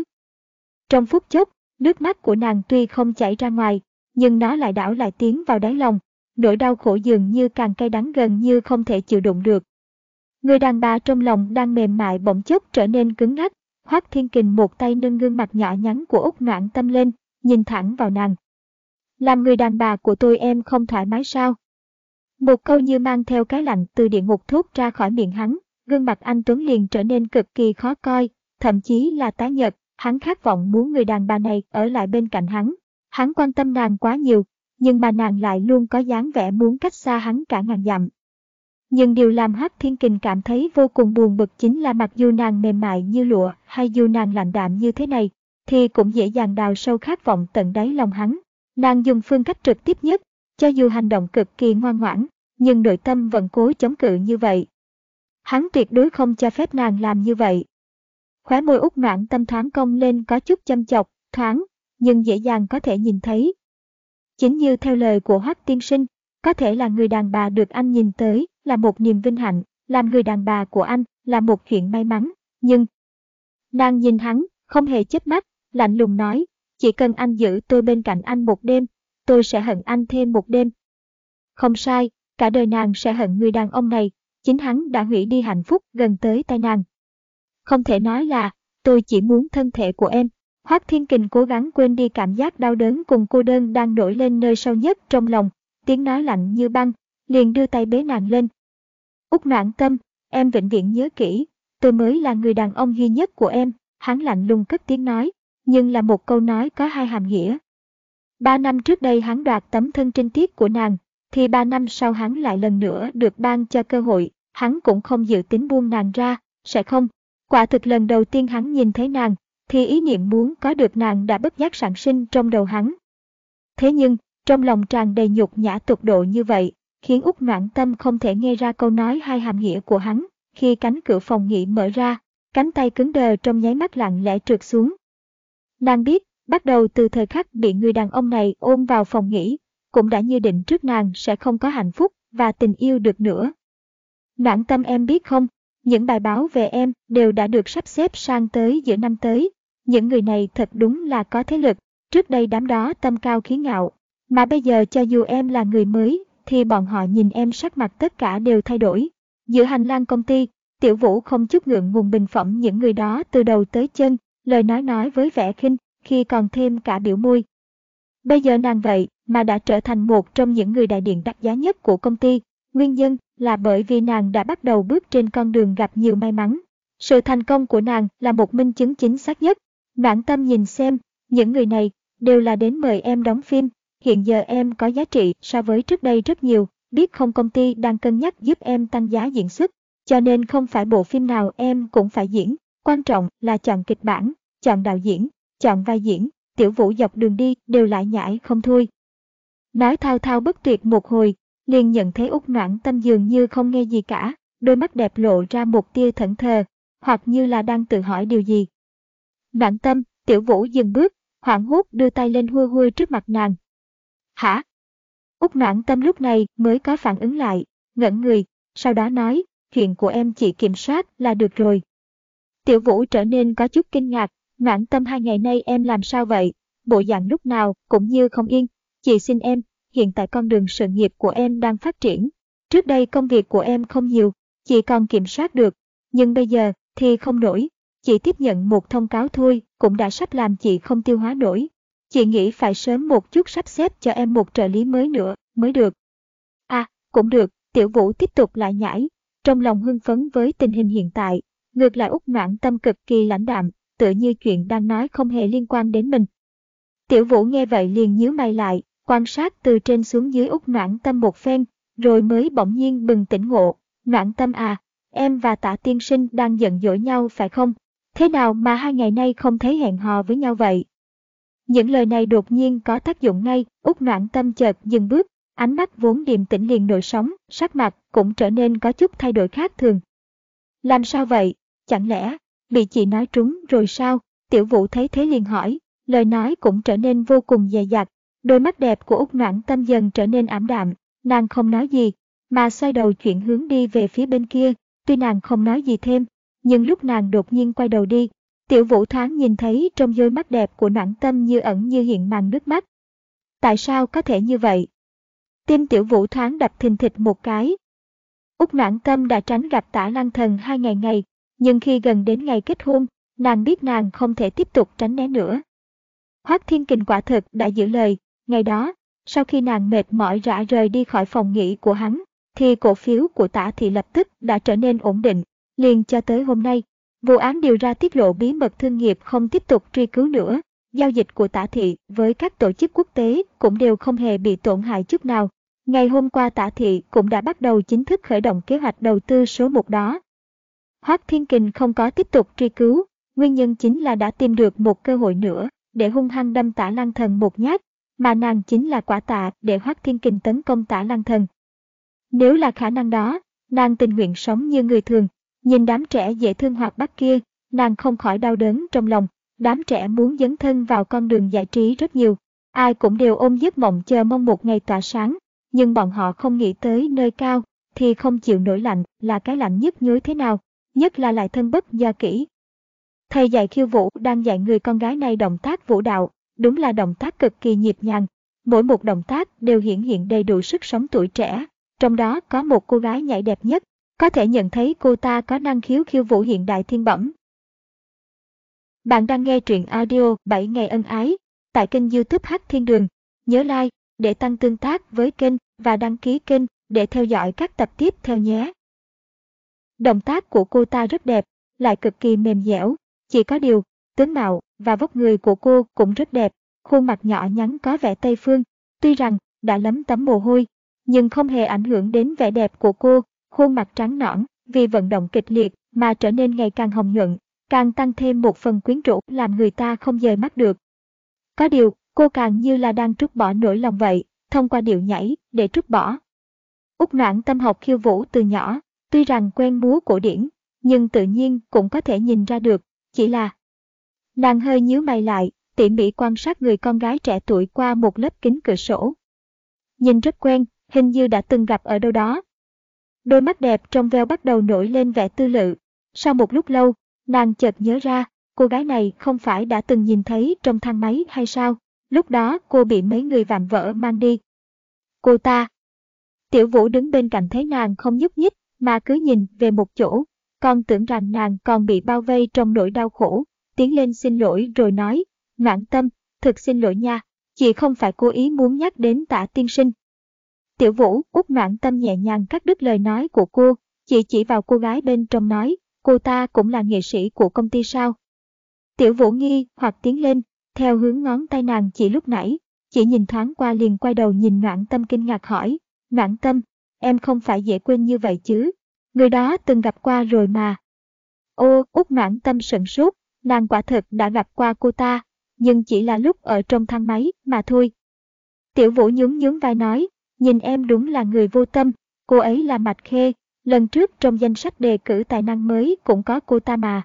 Trong phút chốc, nước mắt của nàng tuy không chảy ra ngoài, nhưng nó lại đảo lại tiến vào đáy lòng, nỗi đau khổ dường như càng cay đắng gần như không thể chịu đựng được. Người đàn bà trong lòng đang mềm mại bỗng chốc trở nên cứng ngắc, Hoắc Thiên Kình một tay nâng gương mặt nhỏ nhắn của Úc Noãn Tâm lên, nhìn thẳng vào nàng. Làm người đàn bà của tôi em không thoải mái sao? Một câu như mang theo cái lạnh từ địa ngục thốt ra khỏi miệng hắn, gương mặt anh Tuấn liền trở nên cực kỳ khó coi, thậm chí là tái nhợt, hắn khát vọng muốn người đàn bà này ở lại bên cạnh hắn. Hắn quan tâm nàng quá nhiều, nhưng mà nàng lại luôn có dáng vẻ muốn cách xa hắn cả ngàn dặm. Nhưng điều làm Hắc Thiên Kình cảm thấy vô cùng buồn bực chính là mặc dù nàng mềm mại như lụa hay dù nàng lạnh đạm như thế này, thì cũng dễ dàng đào sâu khát vọng tận đáy lòng hắn. Nàng dùng phương cách trực tiếp nhất, cho dù hành động cực kỳ ngoan ngoãn, nhưng nội tâm vẫn cố chống cự như vậy. Hắn tuyệt đối không cho phép nàng làm như vậy. Khóe môi út noạn tâm thoáng cong lên có chút châm chọc, thoáng, nhưng dễ dàng có thể nhìn thấy. Chính như theo lời của Hoắc tiên sinh, có thể là người đàn bà được anh nhìn tới là một niềm vinh hạnh, làm người đàn bà của anh là một chuyện may mắn, nhưng... Nàng nhìn hắn, không hề chớp mắt, lạnh lùng nói, chỉ cần anh giữ tôi bên cạnh anh một đêm, tôi sẽ hận anh thêm một đêm. Không sai, cả đời nàng sẽ hận người đàn ông này, chính hắn đã hủy đi hạnh phúc gần tới tay nàng. Không thể nói là, tôi chỉ muốn thân thể của em. Hoác Thiên Kình cố gắng quên đi cảm giác đau đớn cùng cô đơn đang nổi lên nơi sâu nhất trong lòng, tiếng nói lạnh như băng, liền đưa tay bế nàng lên. Úc noạn tâm, em vĩnh viễn nhớ kỹ, tôi mới là người đàn ông duy nhất của em, hắn lạnh lùng cất tiếng nói, nhưng là một câu nói có hai hàm nghĩa. Ba năm trước đây hắn đoạt tấm thân trinh tiết của nàng, thì ba năm sau hắn lại lần nữa được ban cho cơ hội, hắn cũng không dự tính buông nàng ra, sẽ không. Quả thực lần đầu tiên hắn nhìn thấy nàng, thì ý niệm muốn có được nàng đã bất giác sản sinh trong đầu hắn. Thế nhưng, trong lòng tràn đầy nhục nhã tục độ như vậy, khiến Úc Noãn Tâm không thể nghe ra câu nói hay hàm nghĩa của hắn. Khi cánh cửa phòng nghỉ mở ra, cánh tay cứng đờ trong nháy mắt lặng lẽ trượt xuống. Nàng biết, bắt đầu từ thời khắc bị người đàn ông này ôm vào phòng nghỉ, cũng đã như định trước nàng sẽ không có hạnh phúc và tình yêu được nữa. Noãn tâm em biết không, những bài báo về em đều đã được sắp xếp sang tới giữa năm tới. Những người này thật đúng là có thế lực, trước đây đám đó tâm cao khí ngạo. Mà bây giờ cho dù em là người mới thì bọn họ nhìn em sắc mặt tất cả đều thay đổi. Giữa hành lang công ty, Tiểu Vũ không chút ngượng ngùng bình phẩm những người đó từ đầu tới chân, lời nói nói với vẻ khinh, khi còn thêm cả biểu môi. Bây giờ nàng vậy mà đã trở thành một trong những người đại điện đắt giá nhất của công ty, nguyên nhân là bởi vì nàng đã bắt đầu bước trên con đường gặp nhiều may mắn. Sự thành công của nàng là một minh chứng chính xác nhất. Mãn tâm nhìn xem, những người này đều là đến mời em đóng phim, hiện giờ em có giá trị so với trước đây rất nhiều, biết không công ty đang cân nhắc giúp em tăng giá diễn xuất, cho nên không phải bộ phim nào em cũng phải diễn, quan trọng là chọn kịch bản, chọn đạo diễn, chọn vai diễn, tiểu vũ dọc đường đi đều lại nhãi không thôi. Nói thao thao bất tuyệt một hồi, liền nhận thấy út noãn tâm dường như không nghe gì cả, đôi mắt đẹp lộ ra một tia thẫn thờ, hoặc như là đang tự hỏi điều gì. Noãn tâm, tiểu vũ dừng bước, hoảng hốt đưa tay lên hua hua trước mặt nàng, Hả? Úc noãn tâm lúc này mới có phản ứng lại, ngẩn người, sau đó nói, chuyện của em chỉ kiểm soát là được rồi. Tiểu Vũ trở nên có chút kinh ngạc, noãn tâm hai ngày nay em làm sao vậy? Bộ dạng lúc nào cũng như không yên. Chị xin em, hiện tại con đường sự nghiệp của em đang phát triển. Trước đây công việc của em không nhiều, chị còn kiểm soát được, nhưng bây giờ thì không nổi. Chị tiếp nhận một thông cáo thôi cũng đã sắp làm chị không tiêu hóa nổi. Chị nghĩ phải sớm một chút sắp xếp cho em một trợ lý mới nữa mới được. À, cũng được, Tiểu Vũ tiếp tục lại nhảy, trong lòng hưng phấn với tình hình hiện tại. Ngược lại út Noãn Tâm cực kỳ lãnh đạm, tựa như chuyện đang nói không hề liên quan đến mình. Tiểu Vũ nghe vậy liền nhíu mày lại, quan sát từ trên xuống dưới út Noãn Tâm một phen, rồi mới bỗng nhiên bừng tỉnh ngộ. Noãn Tâm à, em và tạ tiên sinh đang giận dỗi nhau phải không? Thế nào mà hai ngày nay không thấy hẹn hò với nhau vậy? Những lời này đột nhiên có tác dụng ngay, Úc Noãn Tâm chợt dừng bước, ánh mắt vốn điềm tĩnh liền nổi sóng, sắc mặt cũng trở nên có chút thay đổi khác thường. Làm sao vậy? Chẳng lẽ, bị chị nói trúng rồi sao? Tiểu vũ thấy thế liền hỏi, lời nói cũng trở nên vô cùng dè dặt, đôi mắt đẹp của Úc Noãn Tâm dần trở nên ảm đạm, nàng không nói gì, mà xoay đầu chuyển hướng đi về phía bên kia, tuy nàng không nói gì thêm, nhưng lúc nàng đột nhiên quay đầu đi, tiểu vũ thoáng nhìn thấy trong đôi mắt đẹp của Noãn Tâm như ẩn như hiện màn nước mắt. Tại sao có thể như vậy? Tim tiểu vũ thoáng đập thình thịch một cái. Úc Noãn Tâm đã tránh gặp tả lăng thần hai ngày ngày, nhưng khi gần đến ngày kết hôn, nàng biết nàng không thể tiếp tục tránh né nữa. Hoác Thiên Kình quả thực đã giữ lời, ngày đó, sau khi nàng mệt mỏi rã rời đi khỏi phòng nghỉ của hắn, thì cổ phiếu của tả thị lập tức đã trở nên ổn định, liền cho tới hôm nay. Vụ án điều ra tiết lộ bí mật thương nghiệp không tiếp tục truy cứu nữa, giao dịch của tả thị với các tổ chức quốc tế cũng đều không hề bị tổn hại chút nào. Ngày hôm qua tả thị cũng đã bắt đầu chính thức khởi động kế hoạch đầu tư số một đó. Hoác Thiên Kình không có tiếp tục truy cứu, nguyên nhân chính là đã tìm được một cơ hội nữa để hung hăng đâm tả lăng thần một nhát, mà nàng chính là quả tạ để Hoác Thiên Kình tấn công tả lăng thần. Nếu là khả năng đó, nàng tình nguyện sống như người thường, nhìn đám trẻ dễ thương hoạt bát kia, nàng không khỏi đau đớn trong lòng, đám trẻ muốn dấn thân vào con đường giải trí rất nhiều, ai cũng đều ôm giấc mộng chờ mong một ngày tỏa sáng, nhưng bọn họ không nghĩ tới nơi cao, thì không chịu nổi lạnh là cái lạnh nhất nhối thế nào, nhất là lại thân bất do kỹ. Thầy dạy khiêu vũ đang dạy người con gái này động tác vũ đạo, đúng là động tác cực kỳ nhịp nhàng, mỗi một động tác đều hiển hiện đầy đủ sức sống tuổi trẻ, trong đó có một cô gái nhảy đẹp nhất, có thể nhận thấy cô ta có năng khiếu khiêu vũ hiện đại thiên bẩm. Bạn đang nghe truyện audio 7 ngày ân ái tại kênh youtube Hát Thiên Đường. Nhớ like để tăng tương tác với kênh và đăng ký kênh để theo dõi các tập tiếp theo nhé. Động tác của cô ta rất đẹp, lại cực kỳ mềm dẻo, chỉ có điều, tướng mạo và vóc người của cô cũng rất đẹp, khuôn mặt nhỏ nhắn có vẻ Tây Phương, tuy rằng đã lấm tấm mồ hôi, nhưng không hề ảnh hưởng đến vẻ đẹp của cô, khuôn mặt trắng nõn vì vận động kịch liệt mà trở nên ngày càng hồng nhuận, càng tăng thêm một phần quyến rũ làm người ta không rời mắt được. Có điều, cô càng như là đang trút bỏ nỗi lòng vậy, thông qua điệu nhảy để trút bỏ. Úc noãn tâm học khiêu vũ từ nhỏ, tuy rằng quen múa cổ điển, nhưng tự nhiên cũng có thể nhìn ra được, chỉ là nàng hơi nhíu mày lại, tỉ mỉ quan sát người con gái trẻ tuổi qua một lớp kính cửa sổ. Nhìn rất quen, hình như đã từng gặp ở đâu đó. Đôi mắt đẹp trong veo bắt đầu nổi lên vẻ tư lự. Sau một lúc lâu, nàng chợt nhớ ra, cô gái này không phải đã từng nhìn thấy trong thang máy hay sao? Lúc đó cô bị mấy người vạm vỡ mang đi. Cô ta. Tiểu vũ đứng bên cạnh thấy nàng không nhúc nhích, mà cứ nhìn về một chỗ. Con tưởng rằng nàng còn bị bao vây trong nỗi đau khổ. Tiến lên xin lỗi rồi nói, Ngoãn tâm, thực xin lỗi nha. Chị không phải cố ý muốn nhắc đến tả tiên sinh. Tiểu vũ, út noãn tâm nhẹ nhàng cắt đứt lời nói của cô. Chị chỉ vào cô gái bên trong nói, cô ta cũng là nghệ sĩ của công ty sao. Tiểu vũ nghi hoặc tiến lên, theo hướng ngón tay nàng chỉ lúc nãy, chỉ nhìn thoáng qua liền quay đầu nhìn noãn tâm kinh ngạc hỏi, noãn tâm, em không phải dễ quên như vậy chứ, người đó từng gặp qua rồi mà. Ô, út noãn tâm sửng sốt, nàng quả thật đã gặp qua cô ta, nhưng chỉ là lúc ở trong thang máy mà thôi. Tiểu vũ nhún nhún vai nói, nhìn em đúng là người vô tâm, cô ấy là Mạch Khê, lần trước trong danh sách đề cử tài năng mới cũng có cô ta mà.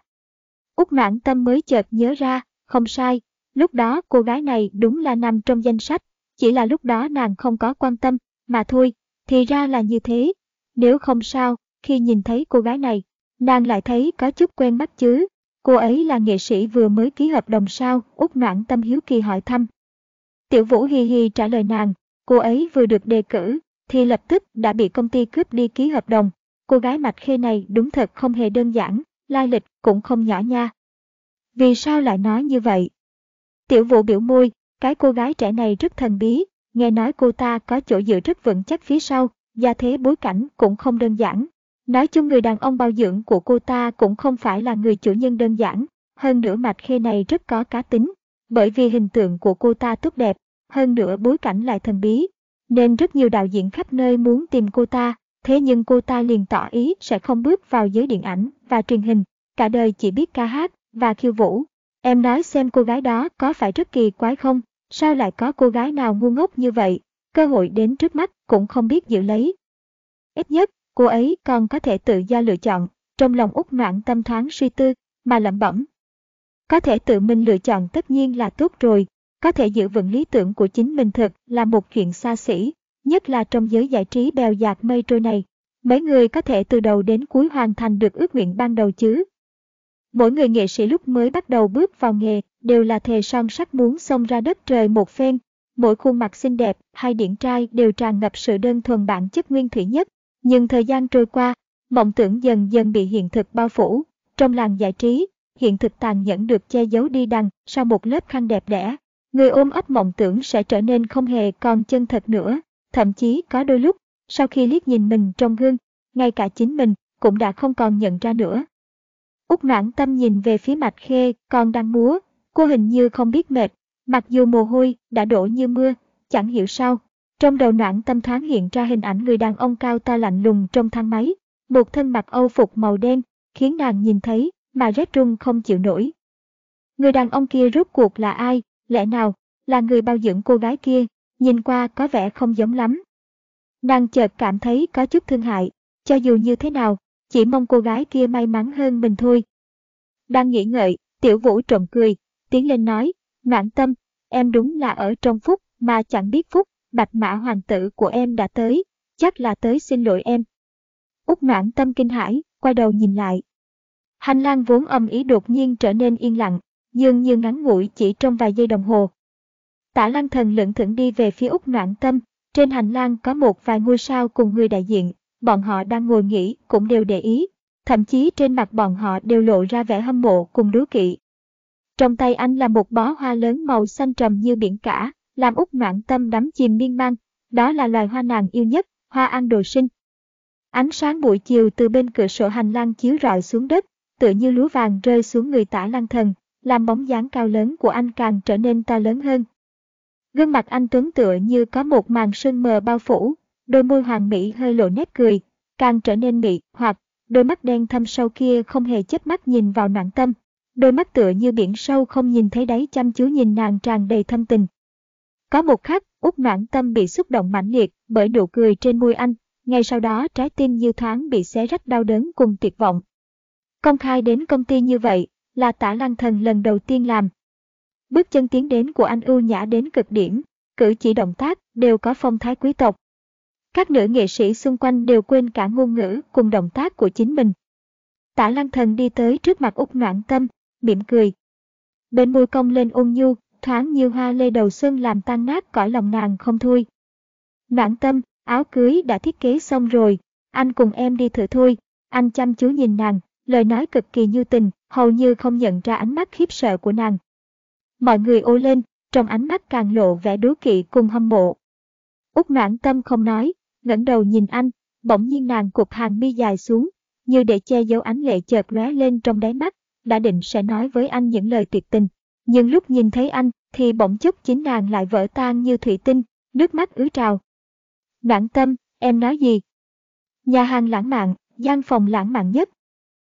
Úc mãn tâm mới chợt nhớ ra, không sai, lúc đó cô gái này đúng là nằm trong danh sách, chỉ là lúc đó nàng không có quan tâm, mà thôi, thì ra là như thế. Nếu không sao, khi nhìn thấy cô gái này, nàng lại thấy có chút quen mắt chứ. Cô ấy là nghệ sĩ vừa mới ký hợp đồng sao? Úc Noãn Tâm hiếu kỳ hỏi thăm. Tiểu Vũ hi hi trả lời nàng, cô ấy vừa được đề cử, thì lập tức đã bị công ty cướp đi ký hợp đồng. Cô gái mạch khê này đúng thật không hề đơn giản, lai lịch cũng không nhỏ nha. Vì sao lại nói như vậy? Tiểu Vũ biểu môi, cái cô gái trẻ này rất thần bí, nghe nói cô ta có chỗ dựa rất vững chắc phía sau, gia thế bối cảnh cũng không đơn giản. Nói chung người đàn ông bao dưỡng của cô ta cũng không phải là người chủ nhân đơn giản, hơn nữa mạch khê này rất có cá tính, bởi vì hình tượng của cô ta tốt đẹp, hơn nữa bối cảnh lại thần bí, nên rất nhiều đạo diễn khắp nơi muốn tìm cô ta, thế nhưng cô ta liền tỏ ý sẽ không bước vào giới điện ảnh và truyền hình, cả đời chỉ biết ca hát và khiêu vũ. Em nói xem cô gái đó có phải rất kỳ quái không? Sao lại có cô gái nào ngu ngốc như vậy? Cơ hội đến trước mắt cũng không biết giữ lấy. Ít nhất, cô ấy còn có thể tự do lựa chọn, trong lòng út noạn tâm thoáng suy tư, mà lẩm bẩm. Có thể tự mình lựa chọn tất nhiên là tốt rồi, có thể giữ vững lý tưởng của chính mình thật là một chuyện xa xỉ, nhất là trong giới giải trí bèo dạt mây trôi này. Mấy người có thể từ đầu đến cuối hoàn thành được ước nguyện ban đầu chứ? Mỗi người nghệ sĩ lúc mới bắt đầu bước vào nghề đều là thề son sắt muốn xông ra đất trời một phen. Mỗi khuôn mặt xinh đẹp hay điển trai đều tràn ngập sự đơn thuần bản chất nguyên thủy nhất. Nhưng thời gian trôi qua, mộng tưởng dần dần bị hiện thực bao phủ. Trong làng giải trí, hiện thực tàn nhẫn được che giấu đi đằng sau một lớp khăn đẹp đẽ. Người ôm ấp mộng tưởng sẽ trở nên không hề còn chân thật nữa. Thậm chí có đôi lúc, sau khi liếc nhìn mình trong gương, ngay cả chính mình cũng đã không còn nhận ra nữa. Úc noãn tâm nhìn về phía mạch khê còn đang múa, cô hình như không biết mệt, mặc dù mồ hôi đã đổ như mưa, chẳng hiểu sao. Trong đầu noãn tâm thoáng hiện ra hình ảnh người đàn ông cao to lạnh lùng trong thang máy, một thân mặc âu phục màu đen, khiến nàng nhìn thấy mà rét run không chịu nổi. Người đàn ông kia rốt cuộc là ai, lẽ nào là người bao dưỡng cô gái kia, nhìn qua có vẻ không giống lắm. Nàng chợt cảm thấy có chút thương hại, cho dù như thế nào, chỉ mong cô gái kia may mắn hơn mình thôi. Đang nghĩ ngợi, tiểu vũ trộm cười, tiến lên nói, noãn tâm, em đúng là ở trong phúc mà chẳng biết phúc, bạch mã hoàng tử của em đã tới, chắc là tới xin lỗi em. Úc noãn tâm kinh hãi, quay đầu nhìn lại. Hành lang vốn âm ý đột nhiên trở nên yên lặng, dường như ngắn ngủi chỉ trong vài giây đồng hồ. Tả lăng thần lững thững đi về phía Úc noãn tâm, trên hành lang có một vài ngôi sao cùng người đại diện, bọn họ đang ngồi nghỉ cũng đều để ý, thậm chí trên mặt bọn họ đều lộ ra vẻ hâm mộ cùng đố kỵ. Trong tay anh là một bó hoa lớn màu xanh trầm như biển cả, làm Úc Noãn tâm đắm chìm miên man, đó là loài hoa nàng yêu nhất, hoa ăn đồ sinh. Ánh sáng buổi chiều từ bên cửa sổ hành lang chiếu rọi xuống đất, tựa như lúa vàng rơi xuống người tả lăng thần, làm bóng dáng cao lớn của anh càng trở nên to lớn hơn. Gương mặt anh tuấn tựa như có một màn sương mờ bao phủ, đôi môi hoàng mỹ hơi lộ nét cười, càng trở nên mị hoặc đôi mắt đen thâm sâu kia không hề chớp mắt nhìn vào nạn tâm. Đôi mắt tựa như biển sâu không nhìn thấy đáy chăm chú nhìn nàng tràn đầy thâm tình. Có một khắc, út noạn tâm bị xúc động mãnh liệt bởi nụ cười trên môi anh, ngay sau đó trái tim như thoáng bị xé rách đau đớn cùng tuyệt vọng. Công khai đến công ty như vậy, là tả lăng thần lần đầu tiên làm. Bước chân tiến đến của anh ưu nhã đến cực điểm, cử chỉ động tác đều có phong thái quý tộc, các nữ nghệ sĩ xung quanh đều quên cả ngôn ngữ cùng động tác của chính mình. Tả lăng thần đi tới trước mặt út noãn tâm, mỉm cười. Bên môi cong lên ôn nhu, thoáng như hoa lê đầu xuân làm tan nát cõi lòng nàng không thôi. Noãn tâm, áo cưới đã thiết kế xong rồi, anh cùng em đi thử thôi. Anh chăm chú nhìn nàng, lời nói cực kỳ như tình, hầu như không nhận ra ánh mắt khiếp sợ của nàng. Mọi người ô lên, trong ánh mắt càng lộ vẻ đố kỵ cùng hâm mộ. Úc noãn tâm không nói, ngẩng đầu nhìn anh, bỗng nhiên nàng cụp hàng mi dài xuống, như để che giấu ánh lệ chợt lóe lên trong đáy mắt, đã định sẽ nói với anh những lời tuyệt tình. Nhưng lúc nhìn thấy anh, thì bỗng chốc chính nàng lại vỡ tan như thủy tinh, nước mắt ứ trào. Noãn tâm, em nói gì? Nhà hàng lãng mạn, gian phòng lãng mạn nhất.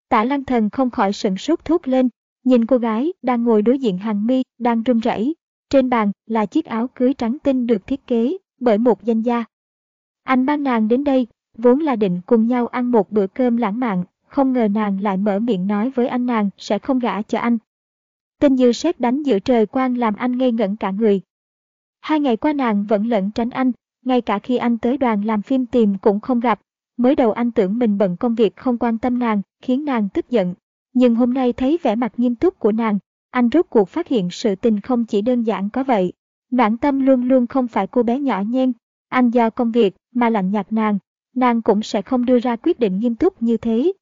Tả lăng thần không khỏi sửng sốt thốt lên, nhìn cô gái đang ngồi đối diện hàng mi, đang run rẩy. Trên bàn là chiếc áo cưới trắng tinh được thiết kế bởi một danh gia, anh mang nàng đến đây, vốn là định cùng nhau ăn một bữa cơm lãng mạn, không ngờ nàng lại mở miệng nói với anh nàng sẽ không gả cho anh. Tinh như sét đánh giữa trời quang làm anh ngây ngẩn cả người. Hai ngày qua nàng vẫn lẩn tránh anh, ngay cả khi anh tới đoàn làm phim tìm cũng không gặp. Mới đầu anh tưởng mình bận công việc không quan tâm nàng, khiến nàng tức giận. Nhưng hôm nay thấy vẻ mặt nghiêm túc của nàng, anh rốt cuộc phát hiện sự tình không chỉ đơn giản có vậy. Noãn tâm luôn luôn không phải cô bé nhỏ nhen, anh do công việc mà lạnh nhạt nàng, nàng cũng sẽ không đưa ra quyết định nghiêm túc như thế.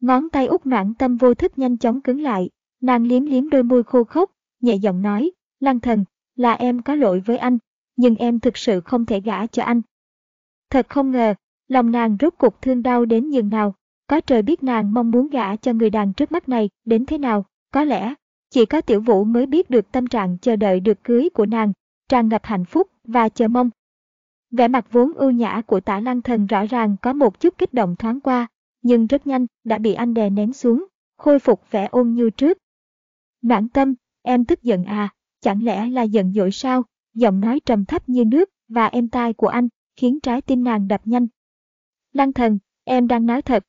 Ngón tay út noãn tâm vô thức nhanh chóng cứng lại, nàng liếm liếm đôi môi khô khốc, nhẹ giọng nói, lăng thần, là em có lỗi với anh, nhưng em thực sự không thể gả cho anh. Thật không ngờ, lòng nàng rốt cuộc thương đau đến nhường nào, có trời biết nàng mong muốn gả cho người đàn trước mắt này đến thế nào, có lẽ chỉ có tiểu vũ mới biết được tâm trạng chờ đợi được cưới của nàng, tràn ngập hạnh phúc và chờ mong. Vẻ mặt vốn ưu nhã của tả lăng thần rõ ràng có một chút kích động thoáng qua, nhưng rất nhanh đã bị anh đè nén xuống, khôi phục vẻ ôn như trước. Noãn tâm, em tức giận à, chẳng lẽ là giận dỗi sao? Giọng nói trầm thấp như nước và êm tai của anh khiến trái tim nàng đập nhanh. Lăng thần, em đang nói thật.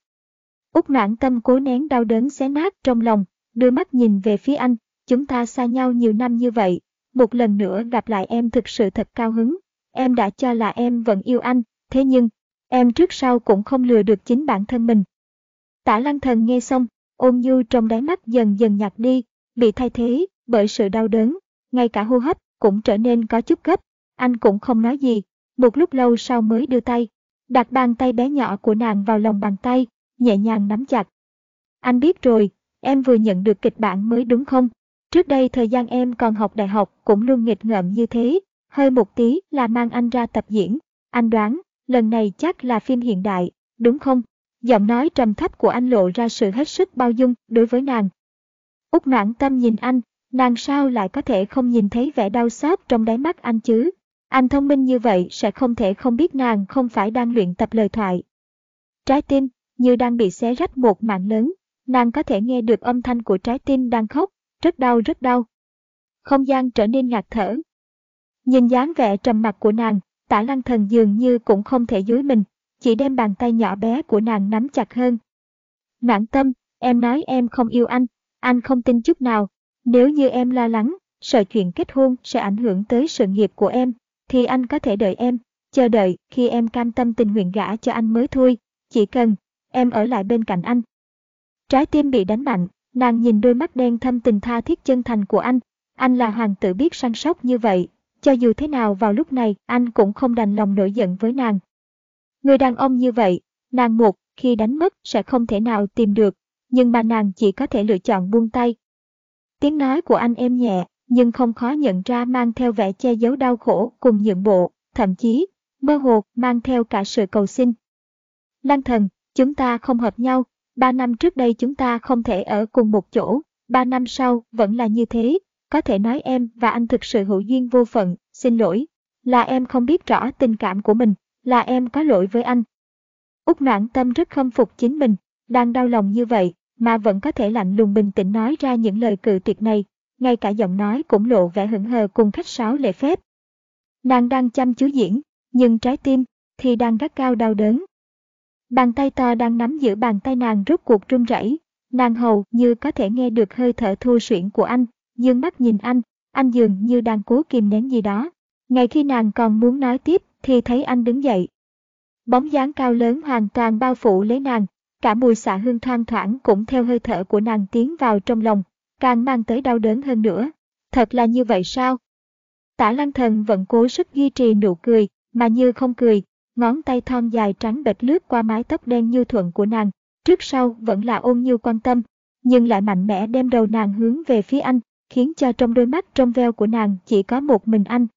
Úc noãn tâm cố nén đau đớn xé nát trong lòng, đưa mắt nhìn về phía anh, chúng ta xa nhau nhiều năm như vậy, một lần nữa gặp lại em thực sự thật cao hứng. Em đã cho là em vẫn yêu anh, thế nhưng, em trước sau cũng không lừa được chính bản thân mình. Tả lăng thần nghe xong, ôn nhu trong đáy mắt dần dần nhạt đi, bị thay thế bởi sự đau đớn, ngay cả hô hấp cũng trở nên có chút gấp. Anh cũng không nói gì, một lúc lâu sau mới đưa tay, đặt bàn tay bé nhỏ của nàng vào lòng bàn tay, nhẹ nhàng nắm chặt. Anh biết rồi, em vừa nhận được kịch bản mới đúng không? Trước đây thời gian em còn học đại học cũng luôn nghịch ngợm như thế, hơi một tí là mang anh ra tập diễn. Anh đoán, lần này chắc là phim hiện đại, đúng không? Giọng nói trầm thấp của anh lộ ra sự hết sức bao dung đối với nàng. Úc noãn tâm nhìn anh, nàng sao lại có thể không nhìn thấy vẻ đau xót trong đáy mắt anh chứ? Anh thông minh như vậy sẽ không thể không biết nàng không phải đang luyện tập lời thoại. Trái tim, như đang bị xé rách một mạng lớn, nàng có thể nghe được âm thanh của trái tim đang khóc, rất đau rất đau. Không gian trở nên ngạt thở. Nhìn dáng vẻ trầm mặc của nàng, tả lăng thần dường như cũng không thể dối mình, chỉ đem bàn tay nhỏ bé của nàng nắm chặt hơn. Mãn tâm, em nói em không yêu anh, anh không tin chút nào. Nếu như em lo lắng, sợ chuyện kết hôn sẽ ảnh hưởng tới sự nghiệp của em, thì anh có thể đợi em, chờ đợi khi em cam tâm tình nguyện gả cho anh mới thôi, chỉ cần em ở lại bên cạnh anh. Trái tim bị đánh mạnh, nàng nhìn đôi mắt đen thâm tình tha thiết chân thành của anh, anh là hoàng tử biết săn sóc như vậy, cho dù thế nào vào lúc này anh cũng không đành lòng nổi giận với nàng. Người đàn ông như vậy, nàng một khi đánh mất sẽ không thể nào tìm được, nhưng mà nàng chỉ có thể lựa chọn buông tay. Tiếng nói của anh em nhẹ, nhưng không khó nhận ra mang theo vẻ che giấu đau khổ cùng nhượng bộ, thậm chí, mơ hồ mang theo cả sự cầu xin. Lăng thần, chúng ta không hợp nhau, ba năm trước đây chúng ta không thể ở cùng một chỗ, ba năm sau vẫn là như thế, có thể nói em và anh thực sự hữu duyên vô phận, xin lỗi, là em không biết rõ tình cảm của mình, là em có lỗi với anh. Úc noạn tâm rất khâm phục chính mình, đang đau lòng như vậy, mà vẫn có thể lạnh lùng bình tĩnh nói ra những lời cự tuyệt này, ngay cả giọng nói cũng lộ vẻ hững hờ cùng khách sáo lễ phép. Nàng đang chăm chú diễn, nhưng trái tim thì đang gắt cao đau đớn. Bàn tay to đang nắm giữ bàn tay nàng rút cuộc run rẩy, nàng hầu như có thể nghe được hơi thở thua suyễn của anh, dương mắt nhìn anh, anh dường như đang cố kìm nén gì đó. Ngay khi nàng còn muốn nói tiếp thì thấy anh đứng dậy. Bóng dáng cao lớn hoàn toàn bao phủ lấy nàng, cả mùi xạ hương thoang thoảng cũng theo hơi thở của nàng tiến vào trong lòng, càng mang tới đau đớn hơn nữa. Thật là như vậy sao? Tả lăng thần vẫn cố sức duy trì nụ cười, mà như không cười, ngón tay thon dài trắng bệch lướt qua mái tóc đen như thuận của nàng, trước sau vẫn là ôn như quan tâm, nhưng lại mạnh mẽ đem đầu nàng hướng về phía anh, khiến cho trong đôi mắt trong veo của nàng chỉ có một mình anh.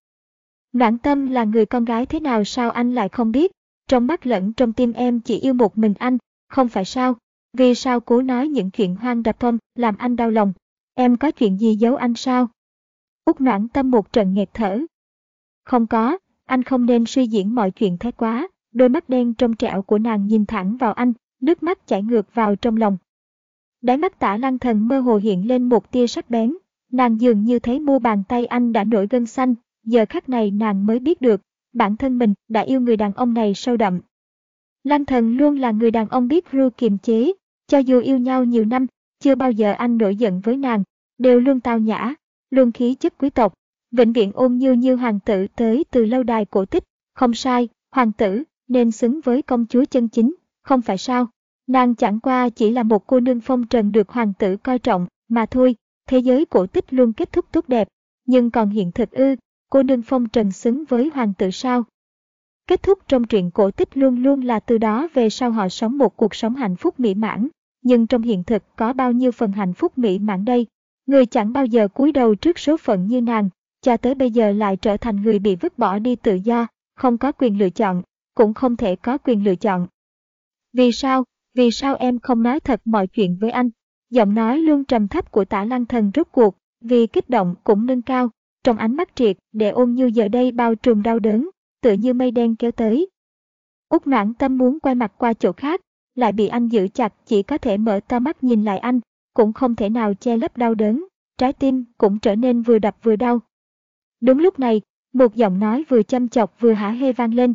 Noãn tâm là người con gái thế nào sao anh lại không biết, trong mắt lẫn trong tim em chỉ yêu một mình anh, không phải sao, vì sao cố nói những chuyện hoang đập thông làm anh đau lòng, em có chuyện gì giấu anh sao? Út noãn tâm một trận nghẹt thở. Không có, anh không nên suy diễn mọi chuyện thái quá, đôi mắt đen trong trẻo của nàng nhìn thẳng vào anh, nước mắt chảy ngược vào trong lòng. Đáy mắt tả lăng thần mơ hồ hiện lên một tia sắc bén, nàng dường như thấy mu bàn tay anh đã nổi gân xanh, giờ khắc này nàng mới biết được, bản thân mình đã yêu người đàn ông này sâu đậm. Lăng thần luôn là người đàn ông biết ru kiềm chế, cho dù yêu nhau nhiều năm, chưa bao giờ anh nổi giận với nàng, đều luôn tao nhã, luôn khí chất quý tộc, vĩnh viễn ôn như như hoàng tử tới từ lâu đài cổ tích, không sai, hoàng tử nên xứng với công chúa chân chính, không phải sao? Nàng chẳng qua chỉ là một cô nương phong trần được hoàng tử coi trọng, mà thôi, thế giới cổ tích luôn kết thúc tốt đẹp, nhưng còn hiện thực ư, cô nương phong trần xứng với hoàng tử sao? Kết thúc trong truyện cổ tích luôn luôn là từ đó về sau họ sống một cuộc sống hạnh phúc mỹ mãn, nhưng trong hiện thực có bao nhiêu phần hạnh phúc mỹ mãn đây? Người chẳng bao giờ cúi đầu trước số phận như nàng, cho tới bây giờ lại trở thành người bị vứt bỏ đi tự do, không có quyền lựa chọn, cũng không thể có quyền lựa chọn. Vì sao, vì sao em không nói thật mọi chuyện với anh? Giọng nói luôn trầm thấp của tả lăng thần rốt cuộc, vì kích động cũng nâng cao, trong ánh mắt triệt để ôn như giờ đây bao trùm đau đớn, tựa như mây đen kéo tới. Út noãn tâm muốn quay mặt qua chỗ khác, lại bị anh giữ chặt chỉ có thể mở to mắt nhìn lại anh, cũng không thể nào che lấp đau đớn, trái tim cũng trở nên vừa đập vừa đau. Đúng lúc này, một giọng nói vừa chăm chọc vừa hả hê vang lên.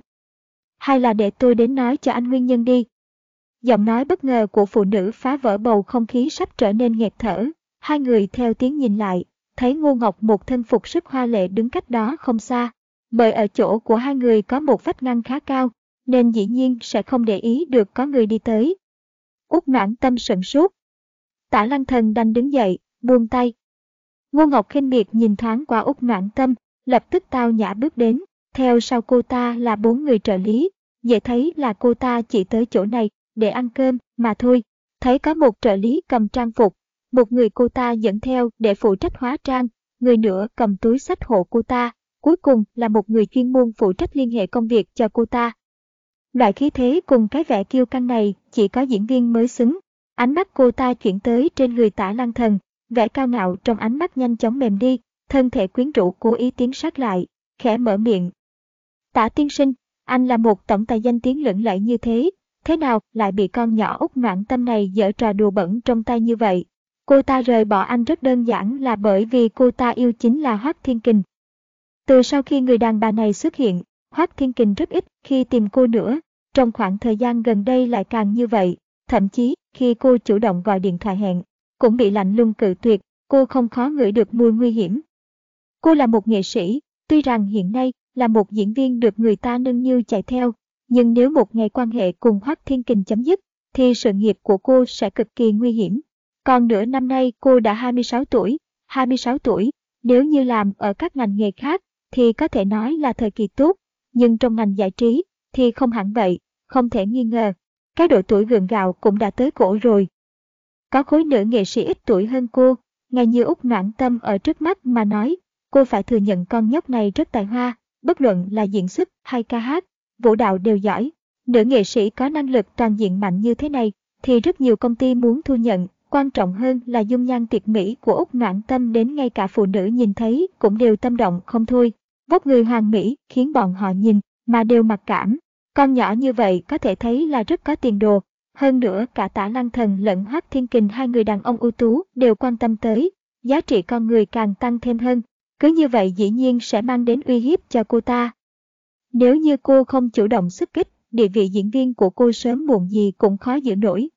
Hay là để tôi đến nói cho anh nguyên nhân đi. Giọng nói bất ngờ của phụ nữ phá vỡ bầu không khí sắp trở nên nghẹt thở. Hai người theo tiếng nhìn lại, thấy Ngô Ngọc một thân phục sức hoa lệ đứng cách đó không xa. Bởi ở chỗ của hai người có một vách ngăn khá cao, nên dĩ nhiên sẽ không để ý được có người đi tới. Út noãn tâm sận sốt. Tả lăng thần đành đứng dậy, buông tay. Ngô Ngọc khinh miệt nhìn thoáng qua Út noãn tâm, lập tức tao nhã bước đến. Theo sau cô ta là bốn người trợ lý, dễ thấy là cô ta chỉ tới chỗ này để ăn cơm mà thôi. Thấy có một trợ lý cầm trang phục, một người cô ta dẫn theo để phụ trách hóa trang, người nữa cầm túi sách hộ cô ta, cuối cùng là một người chuyên môn phụ trách liên hệ công việc cho cô ta. Loại khí thế cùng cái vẻ kiêu căng này chỉ có diễn viên mới xứng. Ánh mắt cô ta chuyển tới trên người tả lăng thần, vẻ cao ngạo trong ánh mắt nhanh chóng mềm đi, thân thể quyến rũ cố ý tiến sát lại, khẽ mở miệng. Tả tiên sinh, anh là một tổng tài danh tiếng lẫn lẫy như thế, thế nào lại bị con nhỏ út noạn tâm này dở trò đùa bẩn trong tay như vậy? Cô ta rời bỏ anh rất đơn giản là bởi vì cô ta yêu chính là Hoác Thiên Kình. Từ sau khi người đàn bà này xuất hiện, Hoác Thiên Kình rất ít khi tìm cô nữa, trong khoảng thời gian gần đây lại càng như vậy, thậm chí khi cô chủ động gọi điện thoại hẹn, cũng bị lạnh lùng cự tuyệt, cô không khó ngửi được mùi nguy hiểm. Cô là một nghệ sĩ, tuy rằng hiện nay là một diễn viên được người ta nâng như chạy theo, nhưng nếu một ngày quan hệ cùng Hoác Thiên Kình chấm dứt, thì sự nghiệp của cô sẽ cực kỳ nguy hiểm. Còn nửa năm nay cô đã 26 tuổi, 26 tuổi, nếu như làm ở các ngành nghề khác thì có thể nói là thời kỳ tốt, nhưng trong ngành giải trí thì không hẳn vậy, không thể nghi ngờ. Cái độ tuổi gượng gạo cũng đã tới cổ rồi. Có khối nữ nghệ sĩ ít tuổi hơn cô, ngay như út noãn tâm ở trước mắt mà nói, cô phải thừa nhận con nhóc này rất tài hoa, bất luận là diễn xuất hay ca hát, vũ đạo đều giỏi. Nữ nghệ sĩ có năng lực toàn diện mạnh như thế này, thì rất nhiều công ty muốn thu nhận, quan trọng hơn là dung nhan tuyệt mỹ của Úc Noãn Tâm đến ngay cả phụ nữ nhìn thấy cũng đều tâm động không thôi. Vóc người hàng mỹ khiến bọn họ nhìn mà đều mặc cảm. Con nhỏ như vậy có thể thấy là rất có tiền đồ. Hơn nữa cả tả lăng thần lẫn hoác thiên kình hai người đàn ông ưu tú đều quan tâm tới. Giá trị con người càng tăng thêm hơn. Cứ như vậy dĩ nhiên sẽ mang đến uy hiếp cho cô ta. Nếu như cô không chủ động sức kích, địa vị diễn viên của cô sớm muộn gì cũng khó giữ nổi.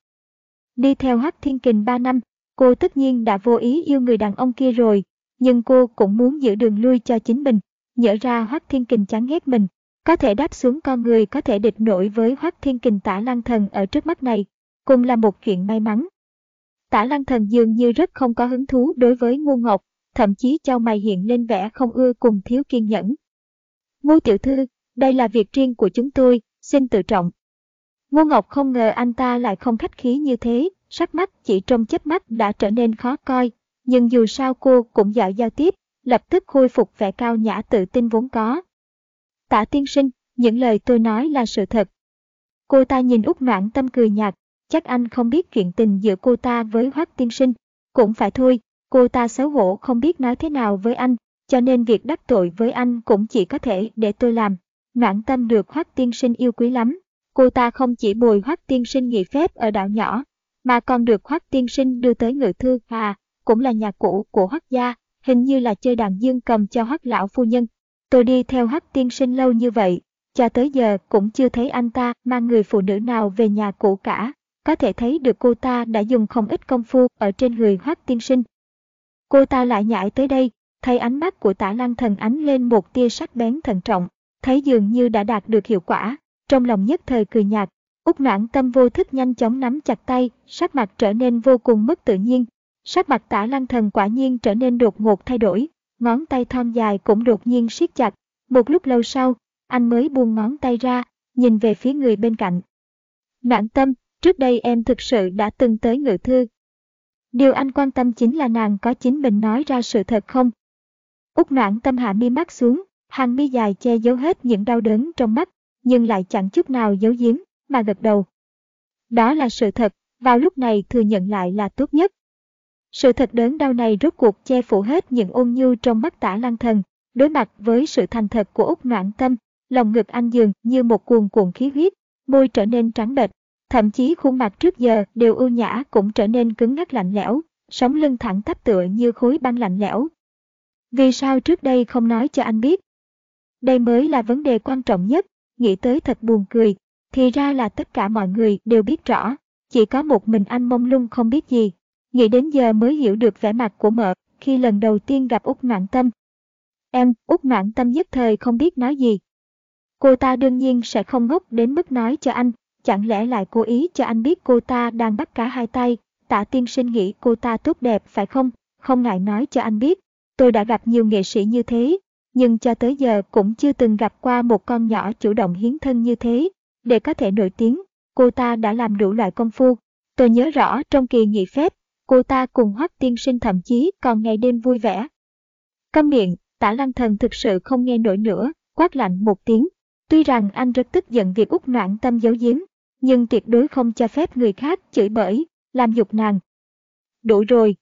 Đi theo hắc Thiên Kình 3 năm, cô tất nhiên đã vô ý yêu người đàn ông kia rồi, nhưng cô cũng muốn giữ đường lui cho chính mình nhỡ ra Hoắc Thiên Kình chán ghét mình, có thể đáp xuống con người có thể địch nổi với Hoắc Thiên Kình tả lăng thần ở trước mắt này, cũng là một chuyện may mắn. Tả lăng thần dường như rất không có hứng thú đối với ngu ngọc, thậm chí cho mày hiện lên vẻ không ưa cùng thiếu kiên nhẫn. Ngô tiểu thư, đây là việc riêng của chúng tôi, xin tự trọng. Ngô Ngọc không ngờ anh ta lại không khách khí như thế, sắc mắt chỉ trong chớp mắt đã trở nên khó coi, nhưng dù sao cô cũng giỏi giao tiếp, lập tức khôi phục vẻ cao nhã tự tin vốn có. Tả tiên sinh, những lời tôi nói là sự thật. Cô ta nhìn út noãn tâm cười nhạt, chắc anh không biết chuyện tình giữa cô ta với Hoác tiên sinh. Cũng phải thôi, cô ta xấu hổ không biết nói thế nào với anh, cho nên việc đắc tội với anh cũng chỉ có thể để tôi làm. Noãn tâm được Hoác tiên sinh yêu quý lắm, Cô ta không chỉ bồi Hoắc tiên sinh nghỉ phép ở đảo nhỏ, mà còn được Hoắc tiên sinh đưa tới ngự thư Hà, cũng là nhà cũ của Hoắc gia, hình như là chơi đàn dương cầm cho hắc lão phu nhân. Tôi đi theo hắc tiên sinh lâu như vậy, cho tới giờ cũng chưa thấy anh ta mang người phụ nữ nào về nhà cũ cả. Có thể thấy được cô ta đã dùng không ít công phu ở trên người Hoắc tiên sinh. Cô ta lại nhảy tới đây, thấy ánh mắt của tả lăng thần ánh lên một tia sắc bén thận trọng, thấy dường như đã đạt được hiệu quả, trong lòng nhất thời cười nhạt, Úc noãn tâm vô thức nhanh chóng nắm chặt tay, sắc mặt trở nên vô cùng mất tự nhiên. Sắc mặt tả lăng thần quả nhiên trở nên đột ngột thay đổi, ngón tay thon dài cũng đột nhiên siết chặt. Một lúc lâu sau, anh mới buông ngón tay ra, nhìn về phía người bên cạnh. Noãn tâm, trước đây em thực sự đã từng tới ngự thư. Điều anh quan tâm chính là nàng có chính mình nói ra sự thật không? Úc noãn tâm hạ mi mắt xuống, hàng mi dài che giấu hết những đau đớn trong mắt, nhưng lại chẳng chút nào giấu giếm, mà gật đầu. Đó là sự thật, vào lúc này thừa nhận lại là tốt nhất. Sự thật đớn đau này rốt cuộc che phủ hết những ôn nhu trong mắt tả lăng thần, đối mặt với sự thành thật của Úc noãn tâm, lòng ngực anh dường như một cuồng cuộn khí huyết, môi trở nên trắng bệch, thậm chí khuôn mặt trước giờ đều ưu nhã cũng trở nên cứng ngắc lạnh lẽo, sống lưng thẳng tắp tựa như khối băng lạnh lẽo. Vì sao trước đây không nói cho anh biết? Đây mới là vấn đề quan trọng nhất, nghĩ tới thật buồn cười, thì ra là tất cả mọi người đều biết rõ, chỉ có một mình anh mông lung không biết gì. Nghĩ đến giờ mới hiểu được vẻ mặt của mợ khi lần đầu tiên gặp út Noãn Tâm. Em, út Noãn Tâm nhất thời không biết nói gì. Cô ta đương nhiên sẽ không ngốc đến mức nói cho anh, chẳng lẽ lại cố ý cho anh biết cô ta đang bắt cá hai tay, tạ tiên sinh nghĩ cô ta tốt đẹp phải không, không ngại nói cho anh biết. Tôi đã gặp nhiều nghệ sĩ như thế, nhưng cho tới giờ cũng chưa từng gặp qua một con nhỏ chủ động hiến thân như thế. Để có thể nổi tiếng, cô ta đã làm đủ loại công phu. Tôi nhớ rõ trong kỳ nghỉ phép, cô ta cùng Hoắc tiên sinh thậm chí còn ngày đêm vui vẻ. Câm miệng, tả lăng thần thực sự không nghe nổi nữa, quát lạnh một tiếng. Tuy rằng anh rất tức giận việc út noạn tâm giấu giếm, nhưng tuyệt đối không cho phép người khác chửi bới, làm dục nàng. Đủ rồi.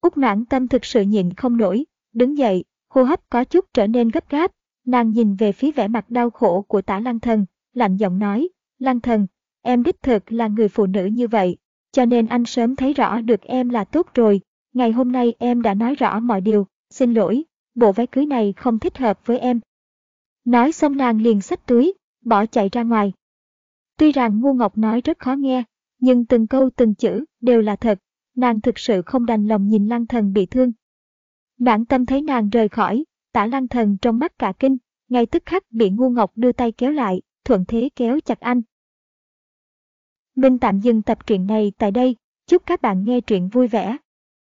Út noạn tâm thực sự nhịn không nổi, đứng dậy, hô hấp có chút trở nên gấp gáp, nàng nhìn về phía vẻ mặt đau khổ của tả lăng thần, lạnh giọng nói, lăng thần, em đích thực là người phụ nữ như vậy, cho nên anh sớm thấy rõ được em là tốt rồi, ngày hôm nay em đã nói rõ mọi điều, xin lỗi, bộ váy cưới này không thích hợp với em. Nói xong nàng liền xách túi, bỏ chạy ra ngoài. Tuy rằng ngu ngọc nói rất khó nghe, nhưng từng câu từng chữ đều là thật, nàng thực sự không đành lòng nhìn lăng thần bị thương. Bản tâm thấy nàng rời khỏi, tả lăng thần trong mắt cả kinh, ngay tức khắc bị ngu ngọc đưa tay kéo lại, thuận thế kéo chặt anh. Mình tạm dừng tập truyện này tại đây, chúc các bạn nghe truyện vui vẻ.